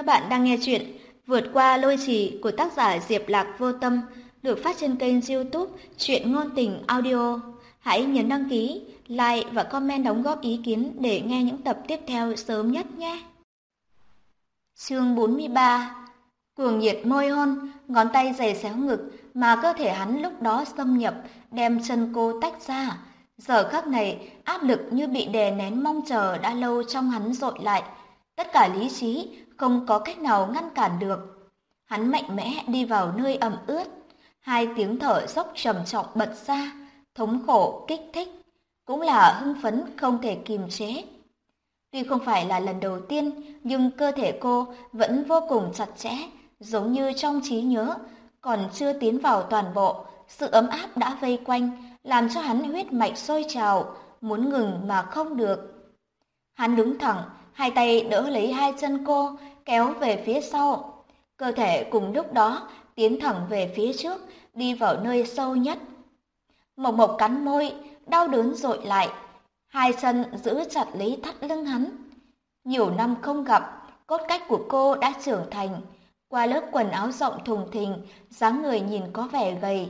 Các bạn đang nghe chuyện Vượt qua lôi trì của tác giả Diệp Lạc Vô Tâm được phát trên kênh youtube Chuyện Ngôn Tình Audio. Hãy nhấn đăng ký, like và comment đóng góp ý kiến để nghe những tập tiếp theo sớm nhất nhé. Chương 43 cường nhiệt môi hôn, ngón tay giày xéo ngực mà cơ thể hắn lúc đó xâm nhập, đem chân cô tách ra. Giờ khắc này, áp lực như bị đè nén mong chờ đã lâu trong hắn dội lại. Tất cả lý trí không có cách nào ngăn cản được. Hắn mạnh mẽ đi vào nơi ẩm ướt, hai tiếng thở dốc trầm trọng bật ra, thống khổ kích thích, cũng là hưng phấn không thể kiềm chế. Tuy không phải là lần đầu tiên, nhưng cơ thể cô vẫn vô cùng chặt chẽ, giống như trong trí nhớ, còn chưa tiến vào toàn bộ, sự ấm áp đã vây quanh, làm cho hắn huyết mạch sôi trào, muốn ngừng mà không được. Hắn đứng thẳng, hai tay đỡ lấy hai chân cô, kéo về phía sau. Cơ thể cùng lúc đó tiến thẳng về phía trước, đi vào nơi sâu nhất. Mộc Mộc cắn môi, đau đớn dội lại, hai chân giữ chặt lấy thắt lưng hắn. Nhiều năm không gặp, cốt cách của cô đã trưởng thành, qua lớp quần áo rộng thùng thình, dáng người nhìn có vẻ gầy.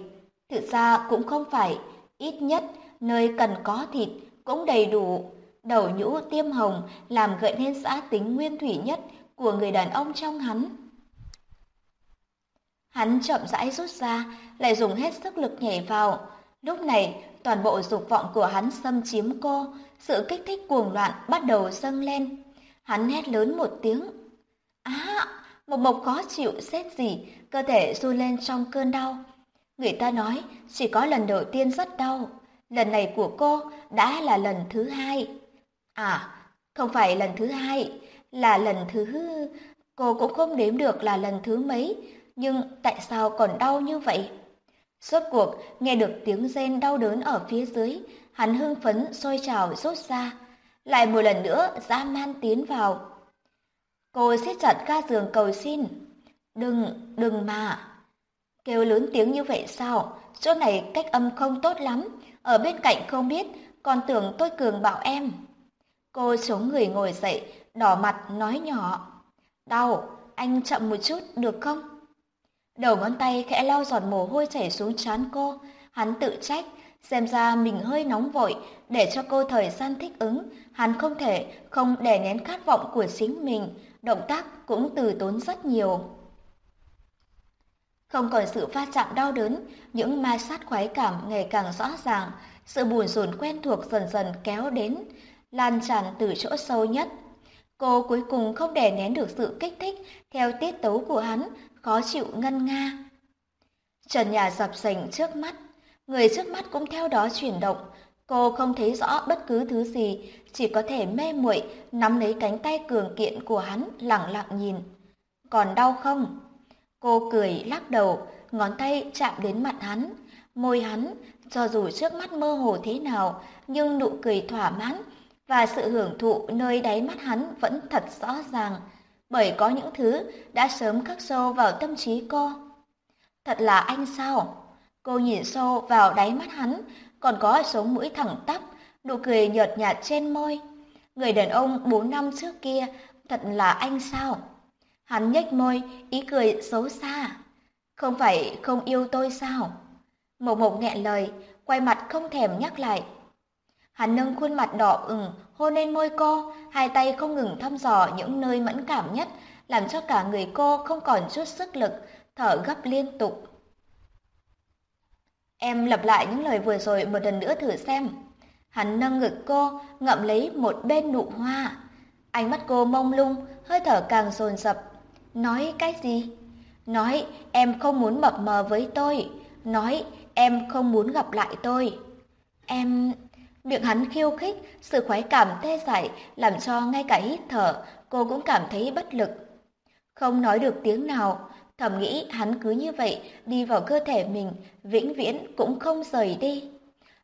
Thực ra cũng không phải, ít nhất nơi cần có thịt cũng đầy đủ. Đầu nhũ tiêm hồng làm gợi nên xã tính nguyên thủy nhất của người đàn ông trong hắn. Hắn chậm rãi rút ra, lại dùng hết sức lực nhảy vào. Lúc này, toàn bộ dục vọng của hắn xâm chiếm cô, sự kích thích cuồng loạn bắt đầu dâng lên. Hắn hét lớn một tiếng. Á, một mộc khó chịu xếp gì, cơ thể du lên trong cơn đau. Người ta nói chỉ có lần đầu tiên rất đau, lần này của cô đã là lần thứ hai. À, không phải lần thứ hai, là lần thứ... Cô cũng không đếm được là lần thứ mấy, nhưng tại sao còn đau như vậy? Suốt cuộc, nghe được tiếng rên đau đớn ở phía dưới, hắn hưng phấn sôi trào rút ra. Lại một lần nữa, dã man tiến vào. Cô siết chặt ga giường cầu xin. Đừng, đừng mà. Kêu lớn tiếng như vậy sao? Chỗ này cách âm không tốt lắm. Ở bên cạnh không biết, còn tưởng tôi cường bảo em. Cô chống người ngồi dậy, đỏ mặt nói nhỏ. Đau, anh chậm một chút được không? Đầu ngón tay khẽ lau giọt mồ hôi chảy xuống trán cô, hắn tự trách, xem ra mình hơi nóng vội, để cho cô thời gian thích ứng, hắn không thể không đè nén khát vọng của chính mình, động tác cũng từ tốn rất nhiều. Không còn sự va chạm đau đớn, những ma sát khoái cảm ngày càng rõ ràng, sự buồn rùn quen thuộc dần dần kéo đến, lan tràn từ chỗ sâu nhất. Cô cuối cùng không đè nén được sự kích thích theo tiết tấu của hắn, khó chịu ngân nga. Trần nhà dập sành trước mắt, người trước mắt cũng theo đó chuyển động. Cô không thấy rõ bất cứ thứ gì, chỉ có thể mê muội nắm lấy cánh tay cường kiện của hắn lặng lặng nhìn. Còn đau không? Cô cười lắc đầu, ngón tay chạm đến mặt hắn, môi hắn, cho dù trước mắt mơ hồ thế nào, nhưng nụ cười thỏa mãn và sự hưởng thụ nơi đáy mắt hắn vẫn thật rõ ràng, bởi có những thứ đã sớm khắc sâu vào tâm trí cô. Thật là anh sao? Cô nhìn sâu vào đáy mắt hắn, còn có sống mũi thẳng tắp, nụ cười nhợt nhạt trên môi. Người đàn ông bốn năm trước kia, thật là anh sao? Hắn nhếch môi, ý cười xấu xa. Không phải không yêu tôi sao? Mộc Mộc nghẹn lời, quay mặt không thèm nhắc lại. Hắn nâng khuôn mặt đỏ ửng, hôn lên môi cô, hai tay không ngừng thăm dò những nơi mẫn cảm nhất, làm cho cả người cô không còn chút sức lực, thở gấp liên tục. Em lặp lại những lời vừa rồi một lần nữa thử xem. Hắn nâng ngực cô, ngậm lấy một bên nụ hoa. Ánh mắt cô mông lung, hơi thở càng dồn dập. Nói cái gì? Nói em không muốn mập mờ với tôi. Nói em không muốn gặp lại tôi. Em... Miệng hắn khiêu khích, sự khoái cảm tê dại làm cho ngay cả hít thở cô cũng cảm thấy bất lực. Không nói được tiếng nào, thầm nghĩ hắn cứ như vậy đi vào cơ thể mình, vĩnh viễn cũng không rời đi.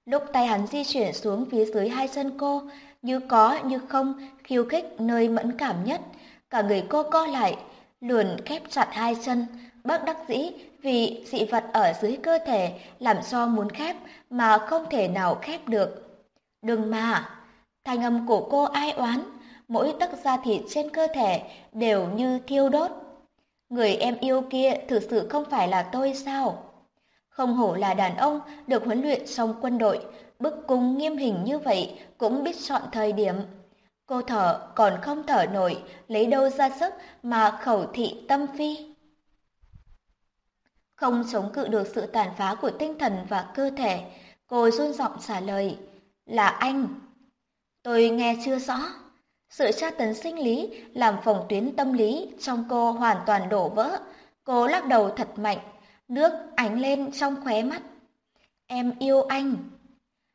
Lúc tay hắn di chuyển xuống phía dưới hai chân cô, như có như không khiêu khích nơi mẫn cảm nhất, cả người cô co lại, luồn khép chặt hai chân, bất đắc dĩ vì dị vật ở dưới cơ thể làm cho muốn khép mà không thể nào khép được. Đừng mà! Thanh âm của cô ai oán, mỗi tấc da thịt trên cơ thể đều như thiêu đốt. Người em yêu kia thực sự không phải là tôi sao? Không hổ là đàn ông được huấn luyện trong quân đội, bức cung nghiêm hình như vậy cũng biết chọn thời điểm. Cô thở còn không thở nổi, lấy đâu ra sức mà khẩu thị tâm phi. Không chống cự được sự tàn phá của tinh thần và cơ thể, cô run giọng trả lời, là anh. Tôi nghe chưa rõ. Sự tra tấn sinh lý làm phòng tuyến tâm lý trong cô hoàn toàn đổ vỡ. Cô lắc đầu thật mạnh, nước ánh lên trong khóe mắt. Em yêu anh.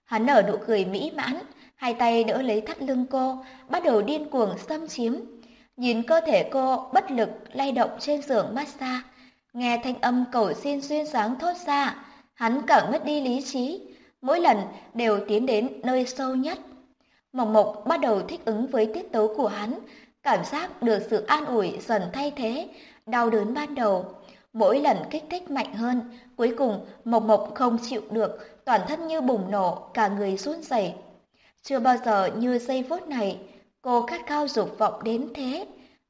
Hắn nở nụ cười mỹ mãn, hai tay đỡ lấy thắt lưng cô, bắt đầu điên cuồng xâm chiếm. Nhìn cơ thể cô bất lực lay động trên giường massage, nghe thanh âm cầu xin duyên dáng thốt ra, hắn càng mất đi lý trí, mỗi lần đều tiến đến nơi sâu nhất. Mộc Mộc bắt đầu thích ứng với tiết tấu của hắn, cảm giác được sự an ủi dần thay thế, đau đớn ban đầu. Mỗi lần kích thích mạnh hơn, cuối cùng Mộc Mộc không chịu được, toàn thân như bùng nổ, cả người run rẩy. Chưa bao giờ như giây phút này, cô khát khao dục vọng đến thế.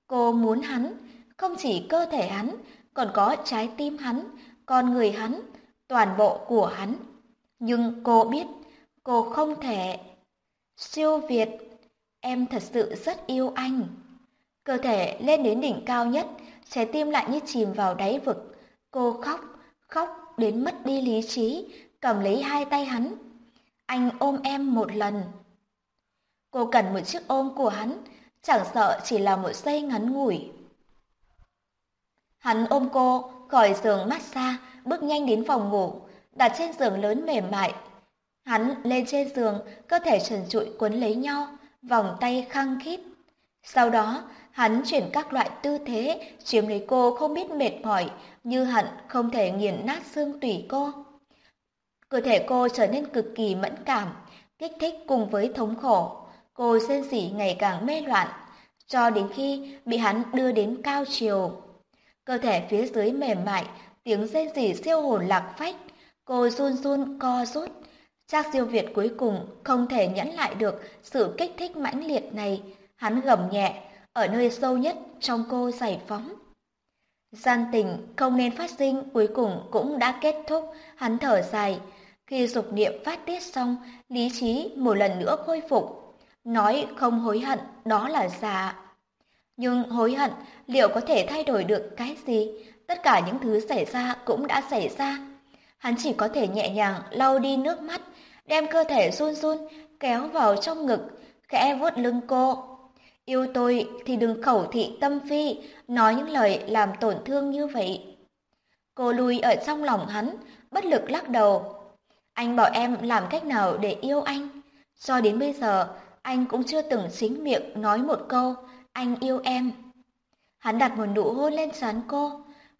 Cô muốn hắn, không chỉ cơ thể hắn, còn có trái tim hắn, con người hắn, toàn bộ của hắn. Nhưng cô biết, cô không thể. Siêu Việt, em thật sự rất yêu anh. Cơ thể lên đến đỉnh cao nhất, trái tim lại như chìm vào đáy vực. Cô khóc, khóc đến mất đi lý trí, cầm lấy hai tay hắn. Anh ôm em một lần. Cô cần một chiếc ôm của hắn, chẳng sợ chỉ là một giây ngắn ngủi. Hắn ôm cô, khỏi giường massage, bước nhanh đến phòng ngủ, đặt trên giường lớn mềm mại. Hắn lên trên giường, cơ thể trần trụi quấn lấy nhau, vòng tay khăng khít. Sau đó, hắn chuyển các loại tư thế, chiếm lấy cô không biết mệt mỏi, như hận không thể nghiền nát xương tủy cô. Cơ thể cô trở nên cực kỳ mẫn cảm, kích thích cùng với thống khổ. Cô rên rỉ ngày càng mê loạn, cho đến khi bị hắn đưa đến cao chiều. Cơ thể phía dưới mềm mại, tiếng rên rỉ siêu hồn lạc phách. Cô run run co rút. Trác Diêu Việt cuối cùng không thể nhẫn lại được sự kích thích mãnh liệt này. Hắn gầm nhẹ, ở nơi sâu nhất trong cô giải phóng. Gian tình không nên phát sinh cuối cùng cũng đã kết thúc, hắn thở dài. Khi dục niệm phát tiết xong, lý trí một lần nữa khôi phục. Nói không hối hận, đó là giả. Nhưng hối hận liệu có thể thay đổi được cái gì? Tất cả những thứ xảy ra cũng đã xảy ra. Hắn chỉ có thể nhẹ nhàng lau đi nước mắt, đem cơ thể run run kéo vào trong ngực, khẽ vuốt lưng cô. Yêu tôi thì đừng khẩu thị tâm phi, nói những lời làm tổn thương như vậy. Cô lùi ở trong lòng hắn, bất lực lắc đầu. Anh bảo em làm cách nào để yêu anh? Cho đến bây giờ, anh cũng chưa từng chính miệng nói một câu, anh yêu em. Hắn đặt một nụ hôn lên trán cô.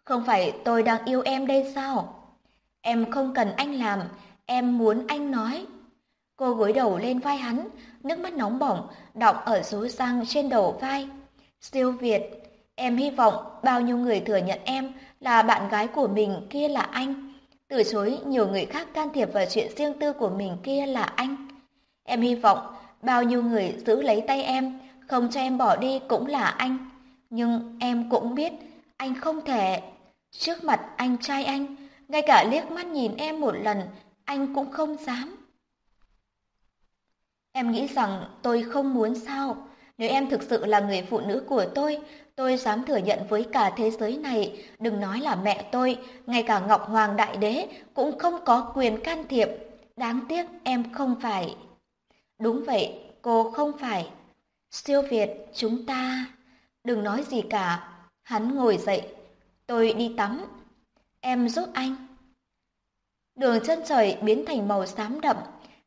Không phải tôi đang yêu em đây sao? Em không cần anh làm, em muốn anh nói. Cô gối đầu lên vai hắn, nước mắt nóng bỏng, đọng ở rú răng trên đầu vai. Siêu Việt, em hy vọng bao nhiêu người thừa nhận em là bạn gái của mình kia là anh. Từ chối nhiều người khác can thiệp vào chuyện riêng tư của mình kia là anh. Em hy vọng bao nhiêu người giữ lấy tay em, không cho em bỏ đi cũng là anh. Nhưng em cũng biết, anh không thể. Trước mặt anh trai anh, ngay cả liếc mắt nhìn em một lần, anh cũng không dám. Em nghĩ rằng tôi không muốn sao? Nếu em thực sự là người phụ nữ của tôi, tôi dám thừa nhận với cả thế giới này, đừng nói là mẹ tôi, ngay cả Ngọc Hoàng Đại Đế cũng không có quyền can thiệp. Đáng tiếc em không phải. Đúng vậy, cô không phải. Siêu Việt, chúng ta... Đừng nói gì cả. Hắn ngồi dậy. Tôi đi tắm. Em giúp anh. Đường chân trời biến thành màu xám đậm.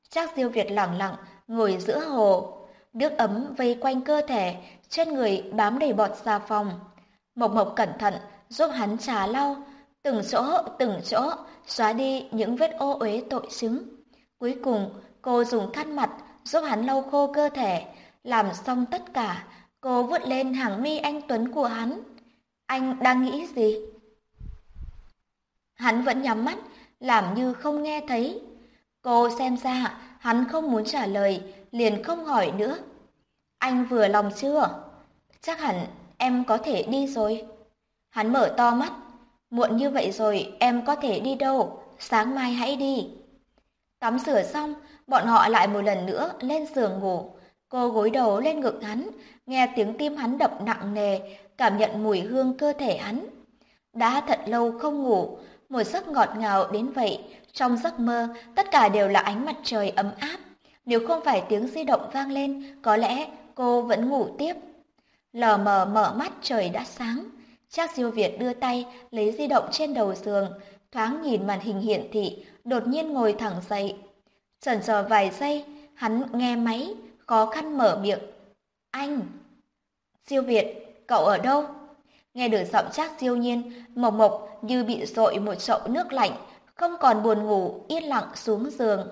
Trác Diêu Việt lặng lặng ngồi giữa hồ. Nước ấm vây quanh cơ thể, trên người bám đầy bọt xà phòng. Mộc Mộc cẩn thận giúp hắn trà lau, từng chỗ từng chỗ xóa đi những vết ô uế tội chứng. Cuối cùng, cô dùng khăn mặt giúp hắn lau khô cơ thể, làm xong tất cả, cô vuốt lên hàng mi anh Tuấn của hắn. Anh đang nghĩ gì? Hắn vẫn nhắm mắt, làm như không nghe thấy. Cô xem ra hắn không muốn trả lời, liền không hỏi nữa. Anh vừa lòng chưa? Chắc hẳn em có thể đi rồi. Hắn mở to mắt. Muộn như vậy rồi, em có thể đi đâu? Sáng mai hãy đi. Tắm rửa xong, bọn họ lại một lần nữa lên giường ngủ. Cô gối đầu lên ngực hắn, nghe tiếng tim hắn đập nặng nề, cảm nhận mùi hương cơ thể hắn. Đã thật lâu không ngủ, một giấc ngọt ngào đến vậy, trong giấc mơ tất cả đều là ánh mặt trời ấm áp. Nếu không phải tiếng di động vang lên, có lẽ cô vẫn ngủ tiếp. Lờ mờ mở mắt trời đã sáng. chắc Diêu Việt đưa tay lấy di động trên đầu giường, thoáng nhìn màn hình hiển thị, đột nhiên ngồi thẳng dậy. Chần chờ vài giây, hắn nghe máy, khó khăn mở miệng. Anh! Diêu Việt, cậu ở đâu? Nghe được giọng Trác Siêu Nhiên, Mộc Mộc như bị dội một chậu nước lạnh, không còn buồn ngủ, yên lặng xuống giường.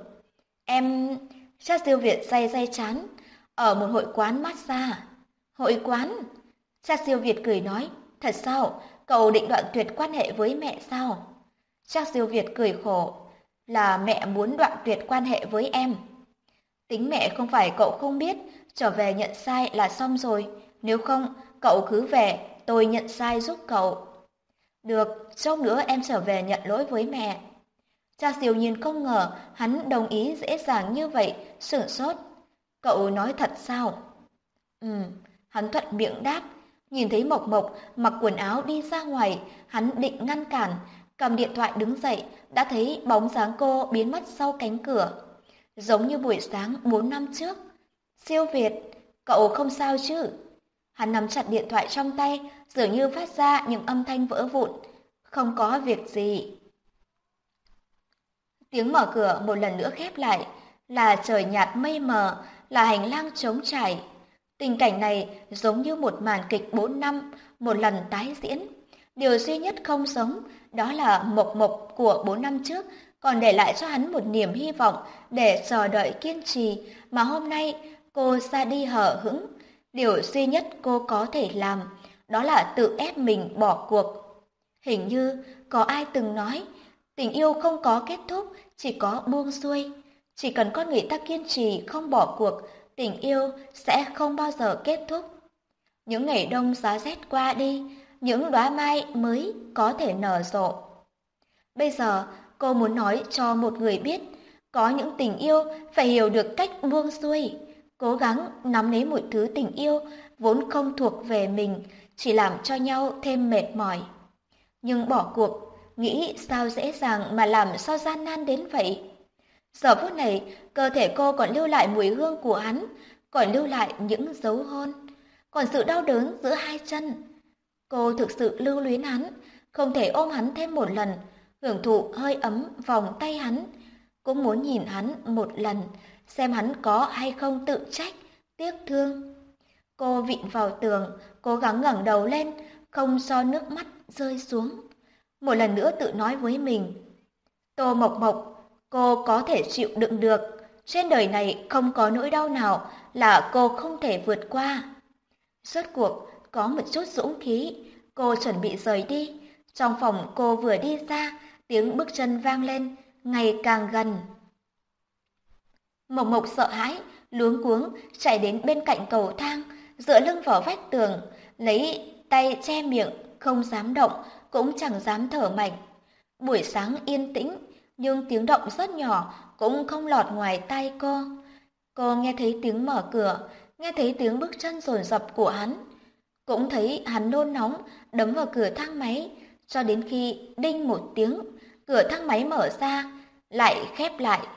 Em... Trác Siêu Việt say say chán, ở một hội quán massage. Hội quán? Trác Siêu Việt cười nói, thật sao? Cậu định đoạn tuyệt quan hệ với mẹ sao? Trác Siêu Việt cười khổ, là mẹ muốn đoạn tuyệt quan hệ với em. Tính mẹ không phải cậu không biết, trở về nhận sai là xong rồi, nếu không, cậu cứ về, tôi nhận sai giúp cậu. Được, sau nữa em trở về nhận lỗi với mẹ. Cha siêu nhìn không ngờ hắn đồng ý dễ dàng như vậy, sửng sốt. Cậu nói thật sao? Ừ, hắn thuận miệng đáp. Nhìn thấy Mộc Mộc mặc quần áo đi ra ngoài, hắn định ngăn cản, cầm điện thoại đứng dậy, đã thấy bóng dáng cô biến mất sau cánh cửa. Giống như buổi sáng 4 năm trước. Siêu Việt, cậu không sao chứ? Hắn nắm chặt điện thoại trong tay, dường như phát ra những âm thanh vỡ vụn. Không có việc gì. Tiếng mở cửa một lần nữa khép lại, là trời nhạt mây mờ, là hành lang trống trải. Tình cảnh này giống như một màn kịch bốn năm, một lần tái diễn. Điều duy nhất không giống đó là mộc mộc của bốn năm trước còn để lại cho hắn một niềm hy vọng để chờ đợi kiên trì mà hôm nay cô ra đi hở hững. Điều duy nhất cô có thể làm đó là tự ép mình bỏ cuộc. Hình như có ai từng nói tình yêu không có kết thúc, chỉ có buông xuôi. Chỉ cần con người ta kiên trì không bỏ cuộc, tình yêu sẽ không bao giờ kết thúc. Những ngày đông giá rét qua đi, những đóa mai mới có thể nở rộ. Bây giờ, cô muốn nói cho một người biết, có những tình yêu phải hiểu được cách buông xuôi, cố gắng nắm lấy một thứ tình yêu vốn không thuộc về mình, chỉ làm cho nhau thêm mệt mỏi. Nhưng bỏ cuộc, nghĩ sao dễ dàng mà làm sao gian nan đến vậy. Giờ phút này, cơ thể cô còn lưu lại mùi hương của hắn, còn lưu lại những dấu hôn, còn sự đau đớn giữa hai chân. Cô thực sự lưu luyến hắn, không thể ôm hắn thêm một lần, hưởng thụ hơi ấm vòng tay hắn, cũng muốn nhìn hắn một lần, xem hắn có hay không tự trách, tiếc thương. Cô vịn vào tường, cố gắng ngẩng đầu lên, không cho nước mắt rơi xuống. Một lần nữa tự nói với mình, Tô Mộc Mộc, cô có thể chịu đựng được, trên đời này không có nỗi đau nào là cô không thể vượt qua. Suốt cuộc, có một chút dũng khí, cô chuẩn bị rời đi. Trong phòng cô vừa đi ra, tiếng bước chân vang lên, ngày càng gần. Mộc Mộc sợ hãi, luống cuống chạy đến bên cạnh cầu thang, dựa lưng vào vách tường, lấy tay che miệng, không dám động, cũng chẳng dám thở mạnh. Buổi sáng yên tĩnh, nhưng tiếng động rất nhỏ cũng không lọt ngoài tai cô. Cô nghe thấy tiếng mở cửa, nghe thấy tiếng bước chân rồn rập của hắn, cũng thấy hắn nôn nóng đấm vào cửa thang máy, cho đến khi đinh một tiếng, cửa thang máy mở ra, lại khép lại.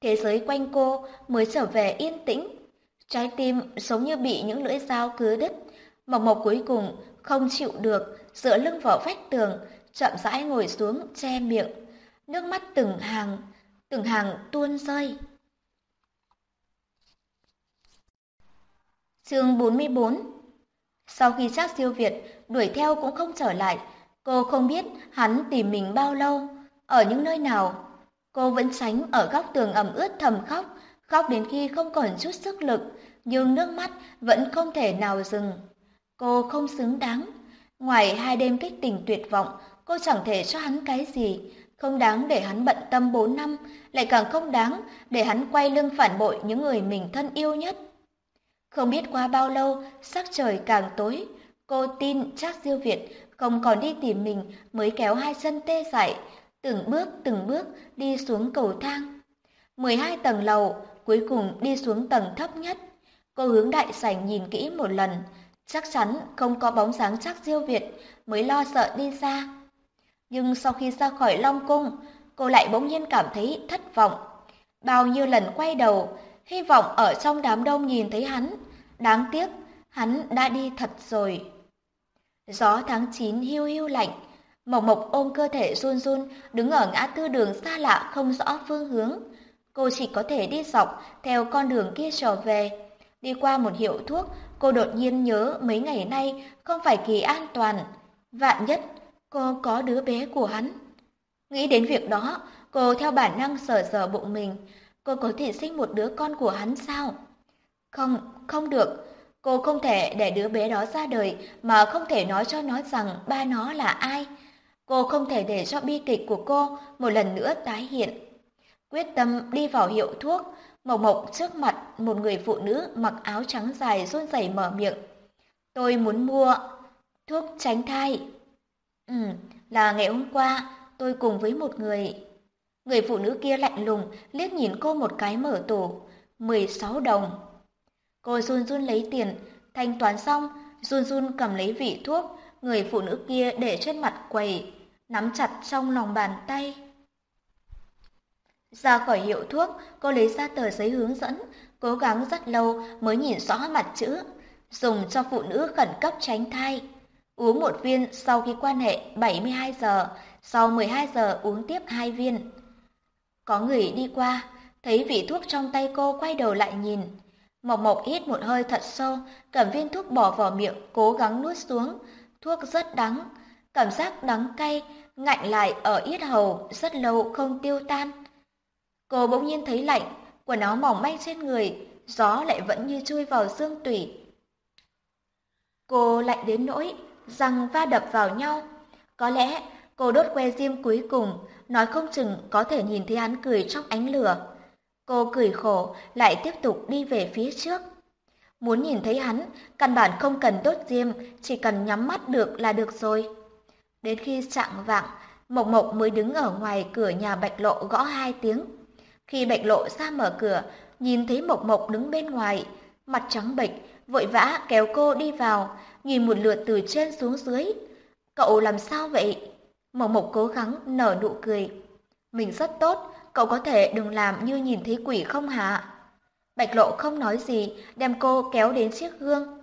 Thế giới quanh cô mới trở về yên tĩnh. Trái tim giống như bị những lưỡi dao cứa đứt. Mộc Mộc cuối cùng không chịu được, dựa lưng vào vách tường, chậm rãi ngồi xuống che miệng. Nước mắt từng hàng, từng hàng tuôn rơi. Chương 44 Sau khi chắc siêu Việt đuổi theo cũng không trở lại, cô không biết hắn tìm mình bao lâu, ở những nơi nào. Cô vẫn sánh ở góc tường ẩm ướt thầm khóc, khóc đến khi không còn chút sức lực, nhưng nước mắt vẫn không thể nào dừng. Cô không xứng đáng. Ngoài hai đêm kích tình tuyệt vọng, cô chẳng thể cho hắn cái gì, không đáng để hắn bận tâm bốn năm, lại càng không đáng để hắn quay lưng phản bội những người mình thân yêu nhất. Không biết qua bao lâu, sắc trời càng tối, cô tin chắc Diêu Việt không còn đi tìm mình mới kéo hai chân tê dại, từng bước từng bước đi xuống cầu thang. 12 tầng lầu, cuối cùng đi xuống tầng thấp nhất. Cô hướng đại sảnh nhìn kỹ một lần, chắc chắn không có bóng dáng chắc Diêu Việt mới lo sợ đi ra. Nhưng sau khi ra khỏi Long Cung, cô lại bỗng nhiên cảm thấy thất vọng. Bao nhiêu lần quay đầu, hy vọng ở trong đám đông nhìn thấy hắn. Đáng tiếc, hắn đã đi thật rồi. Gió tháng 9 hiu hiu lạnh, Mộc Mộc ôm cơ thể run run, đứng ở ngã tư đường xa lạ không rõ phương hướng. Cô chỉ có thể đi dọc theo con đường kia trở về. Đi qua một hiệu thuốc, cô đột nhiên nhớ mấy ngày nay không phải kỳ an toàn. Vạn nhất, cô có đứa bé của hắn. Nghĩ đến việc đó, cô theo bản năng sờ sờ bụng mình. Cô có thể sinh một đứa con của hắn sao? Không, không được. Cô không thể để đứa bé đó ra đời mà không thể nói cho nó rằng ba nó là ai. Cô không thể để cho bi kịch của cô một lần nữa tái hiện. Quyết tâm đi vào hiệu thuốc, Mộc Mộc trước mặt một người phụ nữ mặc áo trắng dài run rẩy mở miệng. Tôi muốn mua thuốc tránh thai. Ừ, là ngày hôm qua tôi cùng với một người. Người phụ nữ kia lạnh lùng liếc nhìn cô một cái mở tủ. 16 đồng. Cô run run lấy tiền, thanh toán xong, run run cầm lấy vị thuốc, người phụ nữ kia để trên mặt quầy, nắm chặt trong lòng bàn tay. Ra khỏi hiệu thuốc, cô lấy ra tờ giấy hướng dẫn, cố gắng rất lâu mới nhìn rõ mặt chữ, dùng cho phụ nữ khẩn cấp tránh thai. Uống một viên sau khi quan hệ 72 giờ, sau 12 giờ uống tiếp hai viên. Có người đi qua, thấy vị thuốc trong tay cô quay đầu lại nhìn. Mộc Mộc hít một hơi thật sâu, cầm viên thuốc bỏ vào miệng, cố gắng nuốt xuống. Thuốc rất đắng, cảm giác đắng cay, ngạnh lại ở yết hầu rất lâu không tiêu tan. Cô bỗng nhiên thấy lạnh, quần áo mỏng manh trên người, gió lại vẫn như chui vào xương tủy. Cô lạnh đến nỗi, răng va đập vào nhau. Có lẽ cô đốt que diêm cuối cùng, nói không chừng có thể nhìn thấy hắn cười trong ánh lửa. Cô cười khổ, lại tiếp tục đi về phía trước. Muốn nhìn thấy hắn, căn bản không cần đốt diêm, chỉ cần nhắm mắt được là được rồi. Đến khi chạng vạng, Mộc Mộc mới đứng ở ngoài cửa nhà Bạch Lộ gõ hai tiếng. Khi Bạch Lộ ra mở cửa, nhìn thấy Mộc Mộc đứng bên ngoài, mặt trắng bệch, vội vã kéo cô đi vào, nhìn một lượt từ trên xuống dưới. Cậu làm sao vậy? Mộc Mộc cố gắng nở nụ cười. Mình rất tốt, cậu có thể đừng làm như nhìn thấy quỷ không hả? Bạch Lộ không nói gì, đem cô kéo đến chiếc gương.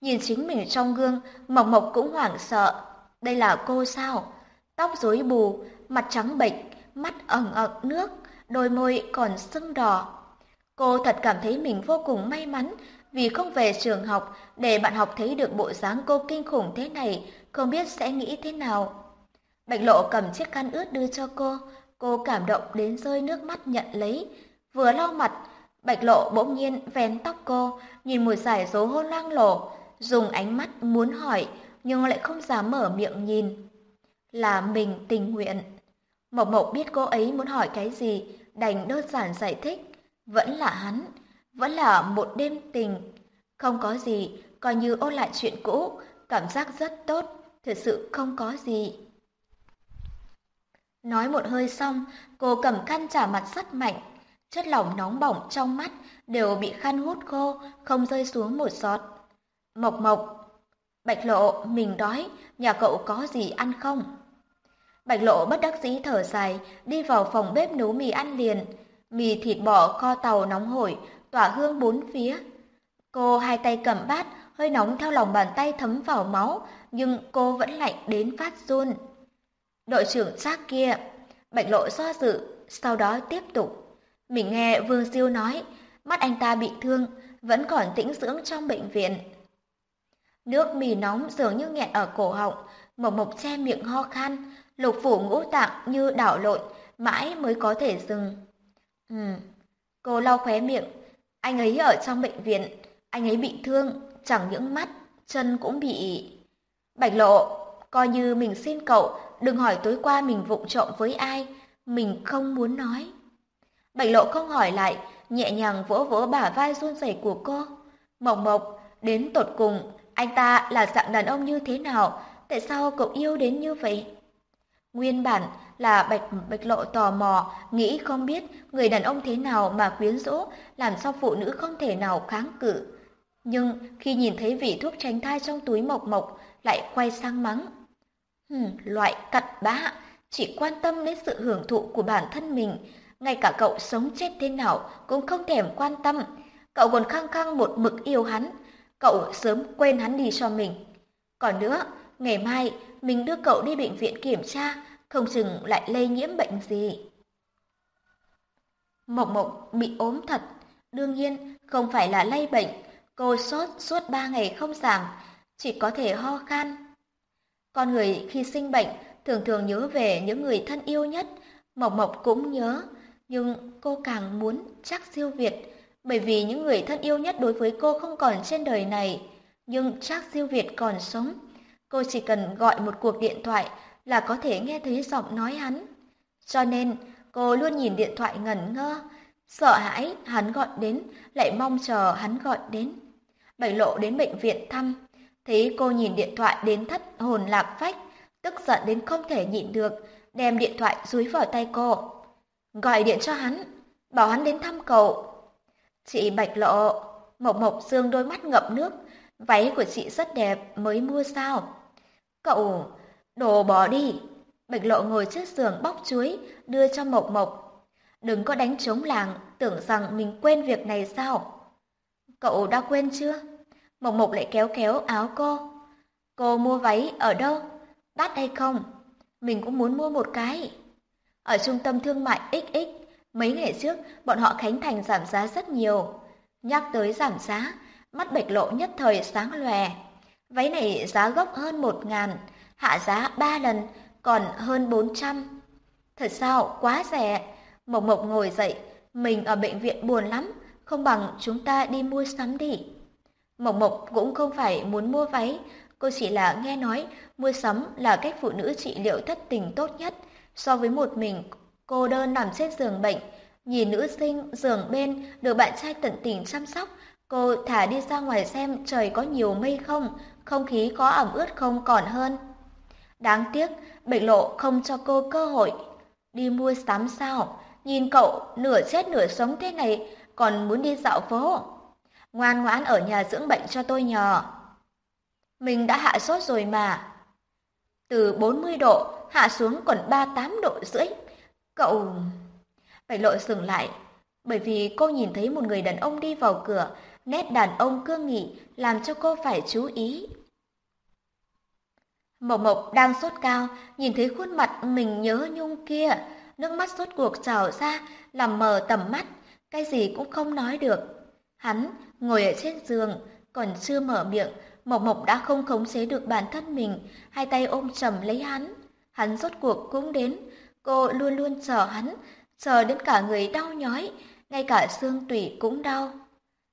Nhìn chính mình trong gương, Mộc Mộc cũng hoảng sợ. Đây là cô sao? Tóc rối bù, mặt trắng bệch, mắt ẩn ẩn nước, đôi môi còn sưng đỏ. Cô thật cảm thấy mình vô cùng may mắn vì không về trường học để bạn học thấy được bộ dáng cô kinh khủng thế này, không biết sẽ nghĩ thế nào. Bạch lộ cầm chiếc khăn ướt đưa cho cô, cô cảm động đến rơi nước mắt nhận lấy. Vừa lau mặt, bạch lộ bỗng nhiên vén tóc cô, nhìn một giải dấu hôn loang lổ, dùng ánh mắt muốn hỏi, nhưng lại không dám mở miệng nhìn. Là mình tình nguyện. Mộc Mộc biết cô ấy muốn hỏi cái gì, đành đơn giản giải thích. Vẫn là hắn, vẫn là một đêm tình. Không có gì, coi như ôn lại chuyện cũ, cảm giác rất tốt, thật sự không có gì. Nói một hơi xong, cô cầm khăn trả mặt rất mạnh. Chất lỏng nóng bỏng trong mắt đều bị khăn hút khô, không rơi xuống một giọt. Mộc mộc, Bạch lộ, mình đói, nhà cậu có gì ăn không? Bạch lộ bất đắc dĩ thở dài, đi vào phòng bếp nấu mì ăn liền. Mì thịt bò kho tàu nóng hổi, tỏa hương bốn phía. Cô hai tay cầm bát, hơi nóng theo lòng bàn tay thấm vào máu, nhưng cô vẫn lạnh đến phát run. Đội trưởng xác kia, bạch lộ do dự, sau đó tiếp tục. Mình nghe Vương Diêu nói, mắt anh ta bị thương, vẫn còn tĩnh dưỡng trong bệnh viện. Nước mì nóng dường như nghẹn ở cổ họng, Mộc Mộc che miệng ho khan, lục phủ ngũ tạng như đảo lộn, mãi mới có thể dừng. Ừ, cô lau khóe miệng, anh ấy ở trong bệnh viện, anh ấy bị thương, chẳng những mắt, chân cũng bị... Bạch lộ, coi như mình xin cậu, đừng hỏi tối qua mình vụng trộm với ai, mình không muốn nói. Bạch lộ không hỏi lại, nhẹ nhàng vỗ vỗ bả vai run rẩy của cô. Mộc Mộc, đến tột cùng, anh ta là dạng đàn ông như thế nào? Tại sao cậu yêu đến như vậy? Nguyên bản là Bạch Bạch Lộ tò mò, nghĩ không biết người đàn ông thế nào mà quyến rũ, làm sao phụ nữ không thể nào kháng cự. Nhưng khi nhìn thấy vị thuốc tránh thai trong túi Mộc Mộc, lại quay sang mắng. Hừm, loại cặn bã, chỉ quan tâm đến sự hưởng thụ của bản thân mình, ngay cả cậu sống chết thế nào cũng không thèm quan tâm. Cậu còn khăng khăng một mực yêu hắn, cậu sớm quên hắn đi cho mình. Còn nữa, ngày mai mình đưa cậu đi bệnh viện kiểm tra, không chừng lại lây nhiễm bệnh gì. Mộc Mộc bị ốm thật, đương nhiên không phải là lây bệnh, cô sốt suốt ba ngày không giảm, chỉ có thể ho khan. Con người khi sinh bệnh thường thường nhớ về những người thân yêu nhất, Mộc Mộc cũng nhớ, nhưng cô càng muốn chắc siêu Việt, bởi vì những người thân yêu nhất đối với cô không còn trên đời này, nhưng chắc siêu Việt còn sống. Cô chỉ cần gọi một cuộc điện thoại là có thể nghe thấy giọng nói hắn. Cho nên, cô luôn nhìn điện thoại ngẩn ngơ, sợ hãi hắn gọi đến, lại mong chờ hắn gọi đến. Bảy lộ đến bệnh viện thăm, thấy cô nhìn điện thoại đến thất hồn lạc phách, tức giận đến không thể nhịn được, đem điện thoại dúi vào tay cô. Gọi điện cho hắn, bảo hắn đến thăm cậu. Chị Bạch Lộ, Mộc Mộc Dương đôi mắt ngập nước, váy của chị rất đẹp, mới mua sao? Cậu, đồ bỏ đi. Bạch Lộ ngồi trước giường bóc chuối, đưa cho Mộc Mộc. Đừng có đánh trống làng, tưởng rằng mình quên việc này sao? Cậu đã quên chưa? Mộc Mộc lại kéo kéo áo cô. Cô mua váy ở đâu? Đắt hay không? Mình cũng muốn mua một cái. Ở trung tâm thương mại XX, mấy ngày trước bọn họ khánh thành giảm giá rất nhiều. Nhắc tới giảm giá, mắt bạch lộ nhất thời sáng lòe. Váy này giá gốc hơn một ngàn, hạ giá ba lần, còn hơn bốn trăm. Thật sao, quá rẻ. Mộc Mộc ngồi dậy, mình ở bệnh viện buồn lắm, không bằng chúng ta đi mua sắm đi. Mộc Mộc cũng không phải muốn mua váy, cô chỉ là nghe nói mua sắm là cách phụ nữ trị liệu thất tình tốt nhất, So với một mình cô đơn nằm trên giường bệnh, nhìn nữ sinh giường bên được bạn trai tận tình chăm sóc, cô thả đi ra ngoài xem trời có nhiều mây không, không khí có ẩm ướt không còn hơn. Đáng tiếc, bệnh lộ không cho cô cơ hội. Đi mua sắm sao? Nhìn cậu nửa chết nửa sống thế này, còn muốn đi dạo phố. Ngoan ngoãn ở nhà dưỡng bệnh cho tôi nhờ. Mình đã hạ sốt rồi mà. Từ 40 độ hạ xuống còn 38 độ rưỡi. Cậu... Bảy lội dừng lại, bởi vì cô nhìn thấy một người đàn ông đi vào cửa, nét đàn ông cương nghị làm cho cô phải chú ý. Mộc Mộc đang sốt cao, nhìn thấy khuôn mặt mình nhớ nhung kia, nước mắt sốt cuộc trào ra, làm mờ tầm mắt, cái gì cũng không nói được. Hắn ngồi ở trên giường, còn chưa mở miệng, Mộc Mộc đã không khống chế được bản thân mình, hai tay ôm chầm lấy hắn. Hắn rốt cuộc cũng đến, cô luôn luôn sợ hắn, sợ đến cả người đau nhói, ngay cả xương tủy cũng đau.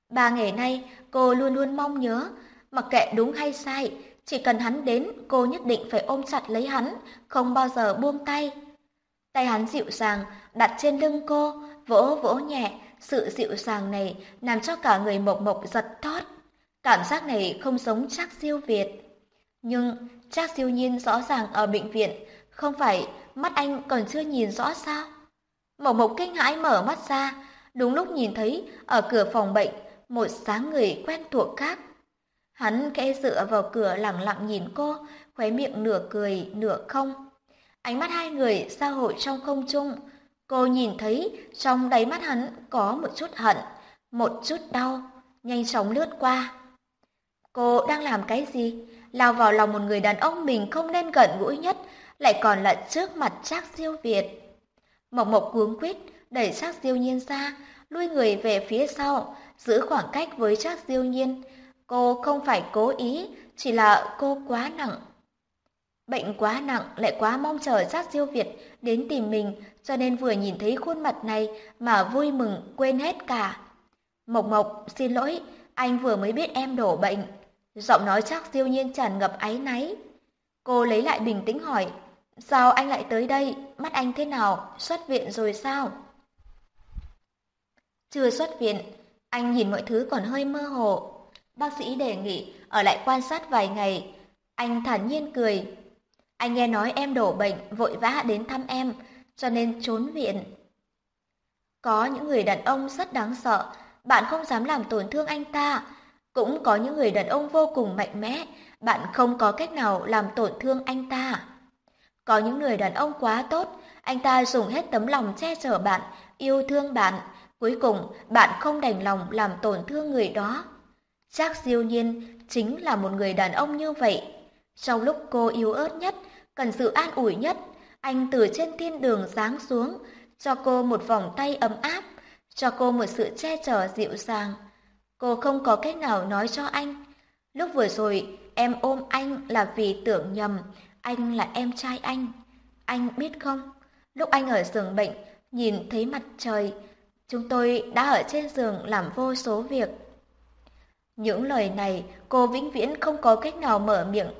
Ba ngày nay, cô luôn luôn mong nhớ, mặc kệ đúng hay sai, chỉ cần hắn đến, cô nhất định phải ôm chặt lấy hắn, không bao giờ buông tay. Tay hắn dịu dàng, đặt trên lưng cô, vỗ vỗ nhẹ, sự dịu dàng này làm cho cả người mộc mộc giật thót. Cảm giác này không giống chắc siêu Việt. Nhưng chắc siêu nhiên rõ ràng ở bệnh viện, không phải mắt anh còn chưa nhìn rõ sao? Mộc Mộc kinh hãi mở mắt ra, đúng lúc nhìn thấy ở cửa phòng bệnh một sáng người quen thuộc khác. Hắn kẽ dựa vào cửa lặng lặng nhìn cô, khóe miệng nửa cười nửa không. Ánh mắt hai người giao hội trong không trung. Cô nhìn thấy trong đáy mắt hắn có một chút hận, một chút đau, nhanh chóng lướt qua. Cô đang làm cái gì? Lao vào lòng một người đàn ông mình không nên gần gũi nhất, lại còn là trước mặt Trác Diêu Việt. Mộc Mộc cuống quýt đẩy Trác Diêu Nhiên ra, lui người về phía sau, giữ khoảng cách với Trác Diêu Nhiên. Cô không phải cố ý, chỉ là cô quá nặng. Bệnh quá nặng lại quá mong chờ Trác Diêu Việt đến tìm mình, cho nên vừa nhìn thấy khuôn mặt này mà vui mừng quên hết cả. Mộc Mộc, xin lỗi, anh vừa mới biết em đổ bệnh. Giọng nói Trác Diêu Nhiên tràn ngập áy náy. Cô lấy lại bình tĩnh hỏi, Sao anh lại tới đây? Mắt anh thế nào? Xuất viện rồi sao? Chưa xuất viện, anh nhìn mọi thứ còn hơi mơ hồ. Bác sĩ đề nghị ở lại quan sát vài ngày. Anh thản nhiên cười. Anh nghe nói em đổ bệnh, vội vã đến thăm em, cho nên trốn viện. Có những người đàn ông rất đáng sợ, bạn không dám làm tổn thương anh ta. Cũng có những người đàn ông vô cùng mạnh mẽ, bạn không có cách nào làm tổn thương anh ta. Có những người đàn ông quá tốt, anh ta dùng hết tấm lòng che chở bạn, yêu thương bạn, cuối cùng bạn không đành lòng làm tổn thương người đó. Chắc siêu nhiên chính là một người đàn ông như vậy. Trong lúc cô yếu ớt nhất, cần sự an ủi nhất, anh từ trên thiên đường giáng xuống, cho cô một vòng tay ấm áp, cho cô một sự che chở dịu dàng. Cô không có cách nào nói cho anh. Lúc vừa rồi, em ôm anh là vì tưởng nhầm, anh là em trai anh. Anh biết không, lúc anh ở giường bệnh, nhìn thấy mặt trời, chúng tôi đã ở trên giường làm vô số việc. Những lời này cô vĩnh viễn không có cách nào mở miệng.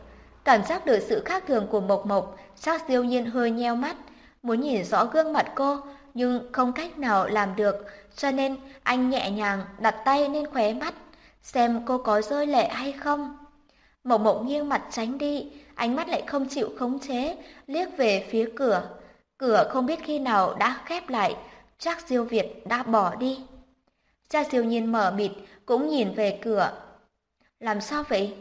Cảm giác được sự khác thường của Mộc Mộc, chắc siêu nhiên hơi nheo mắt, muốn nhìn rõ gương mặt cô, nhưng không cách nào làm được, cho nên anh nhẹ nhàng đặt tay lên khóe mắt, xem cô có rơi lệ hay không. Mộc Mộc nghiêng mặt tránh đi, ánh mắt lại không chịu khống chế, liếc về phía cửa. Cửa không biết khi nào đã khép lại, chắc diêu Việt đã bỏ đi. Cha diêu nhiên mở mịt, cũng nhìn về cửa. Làm sao vậy?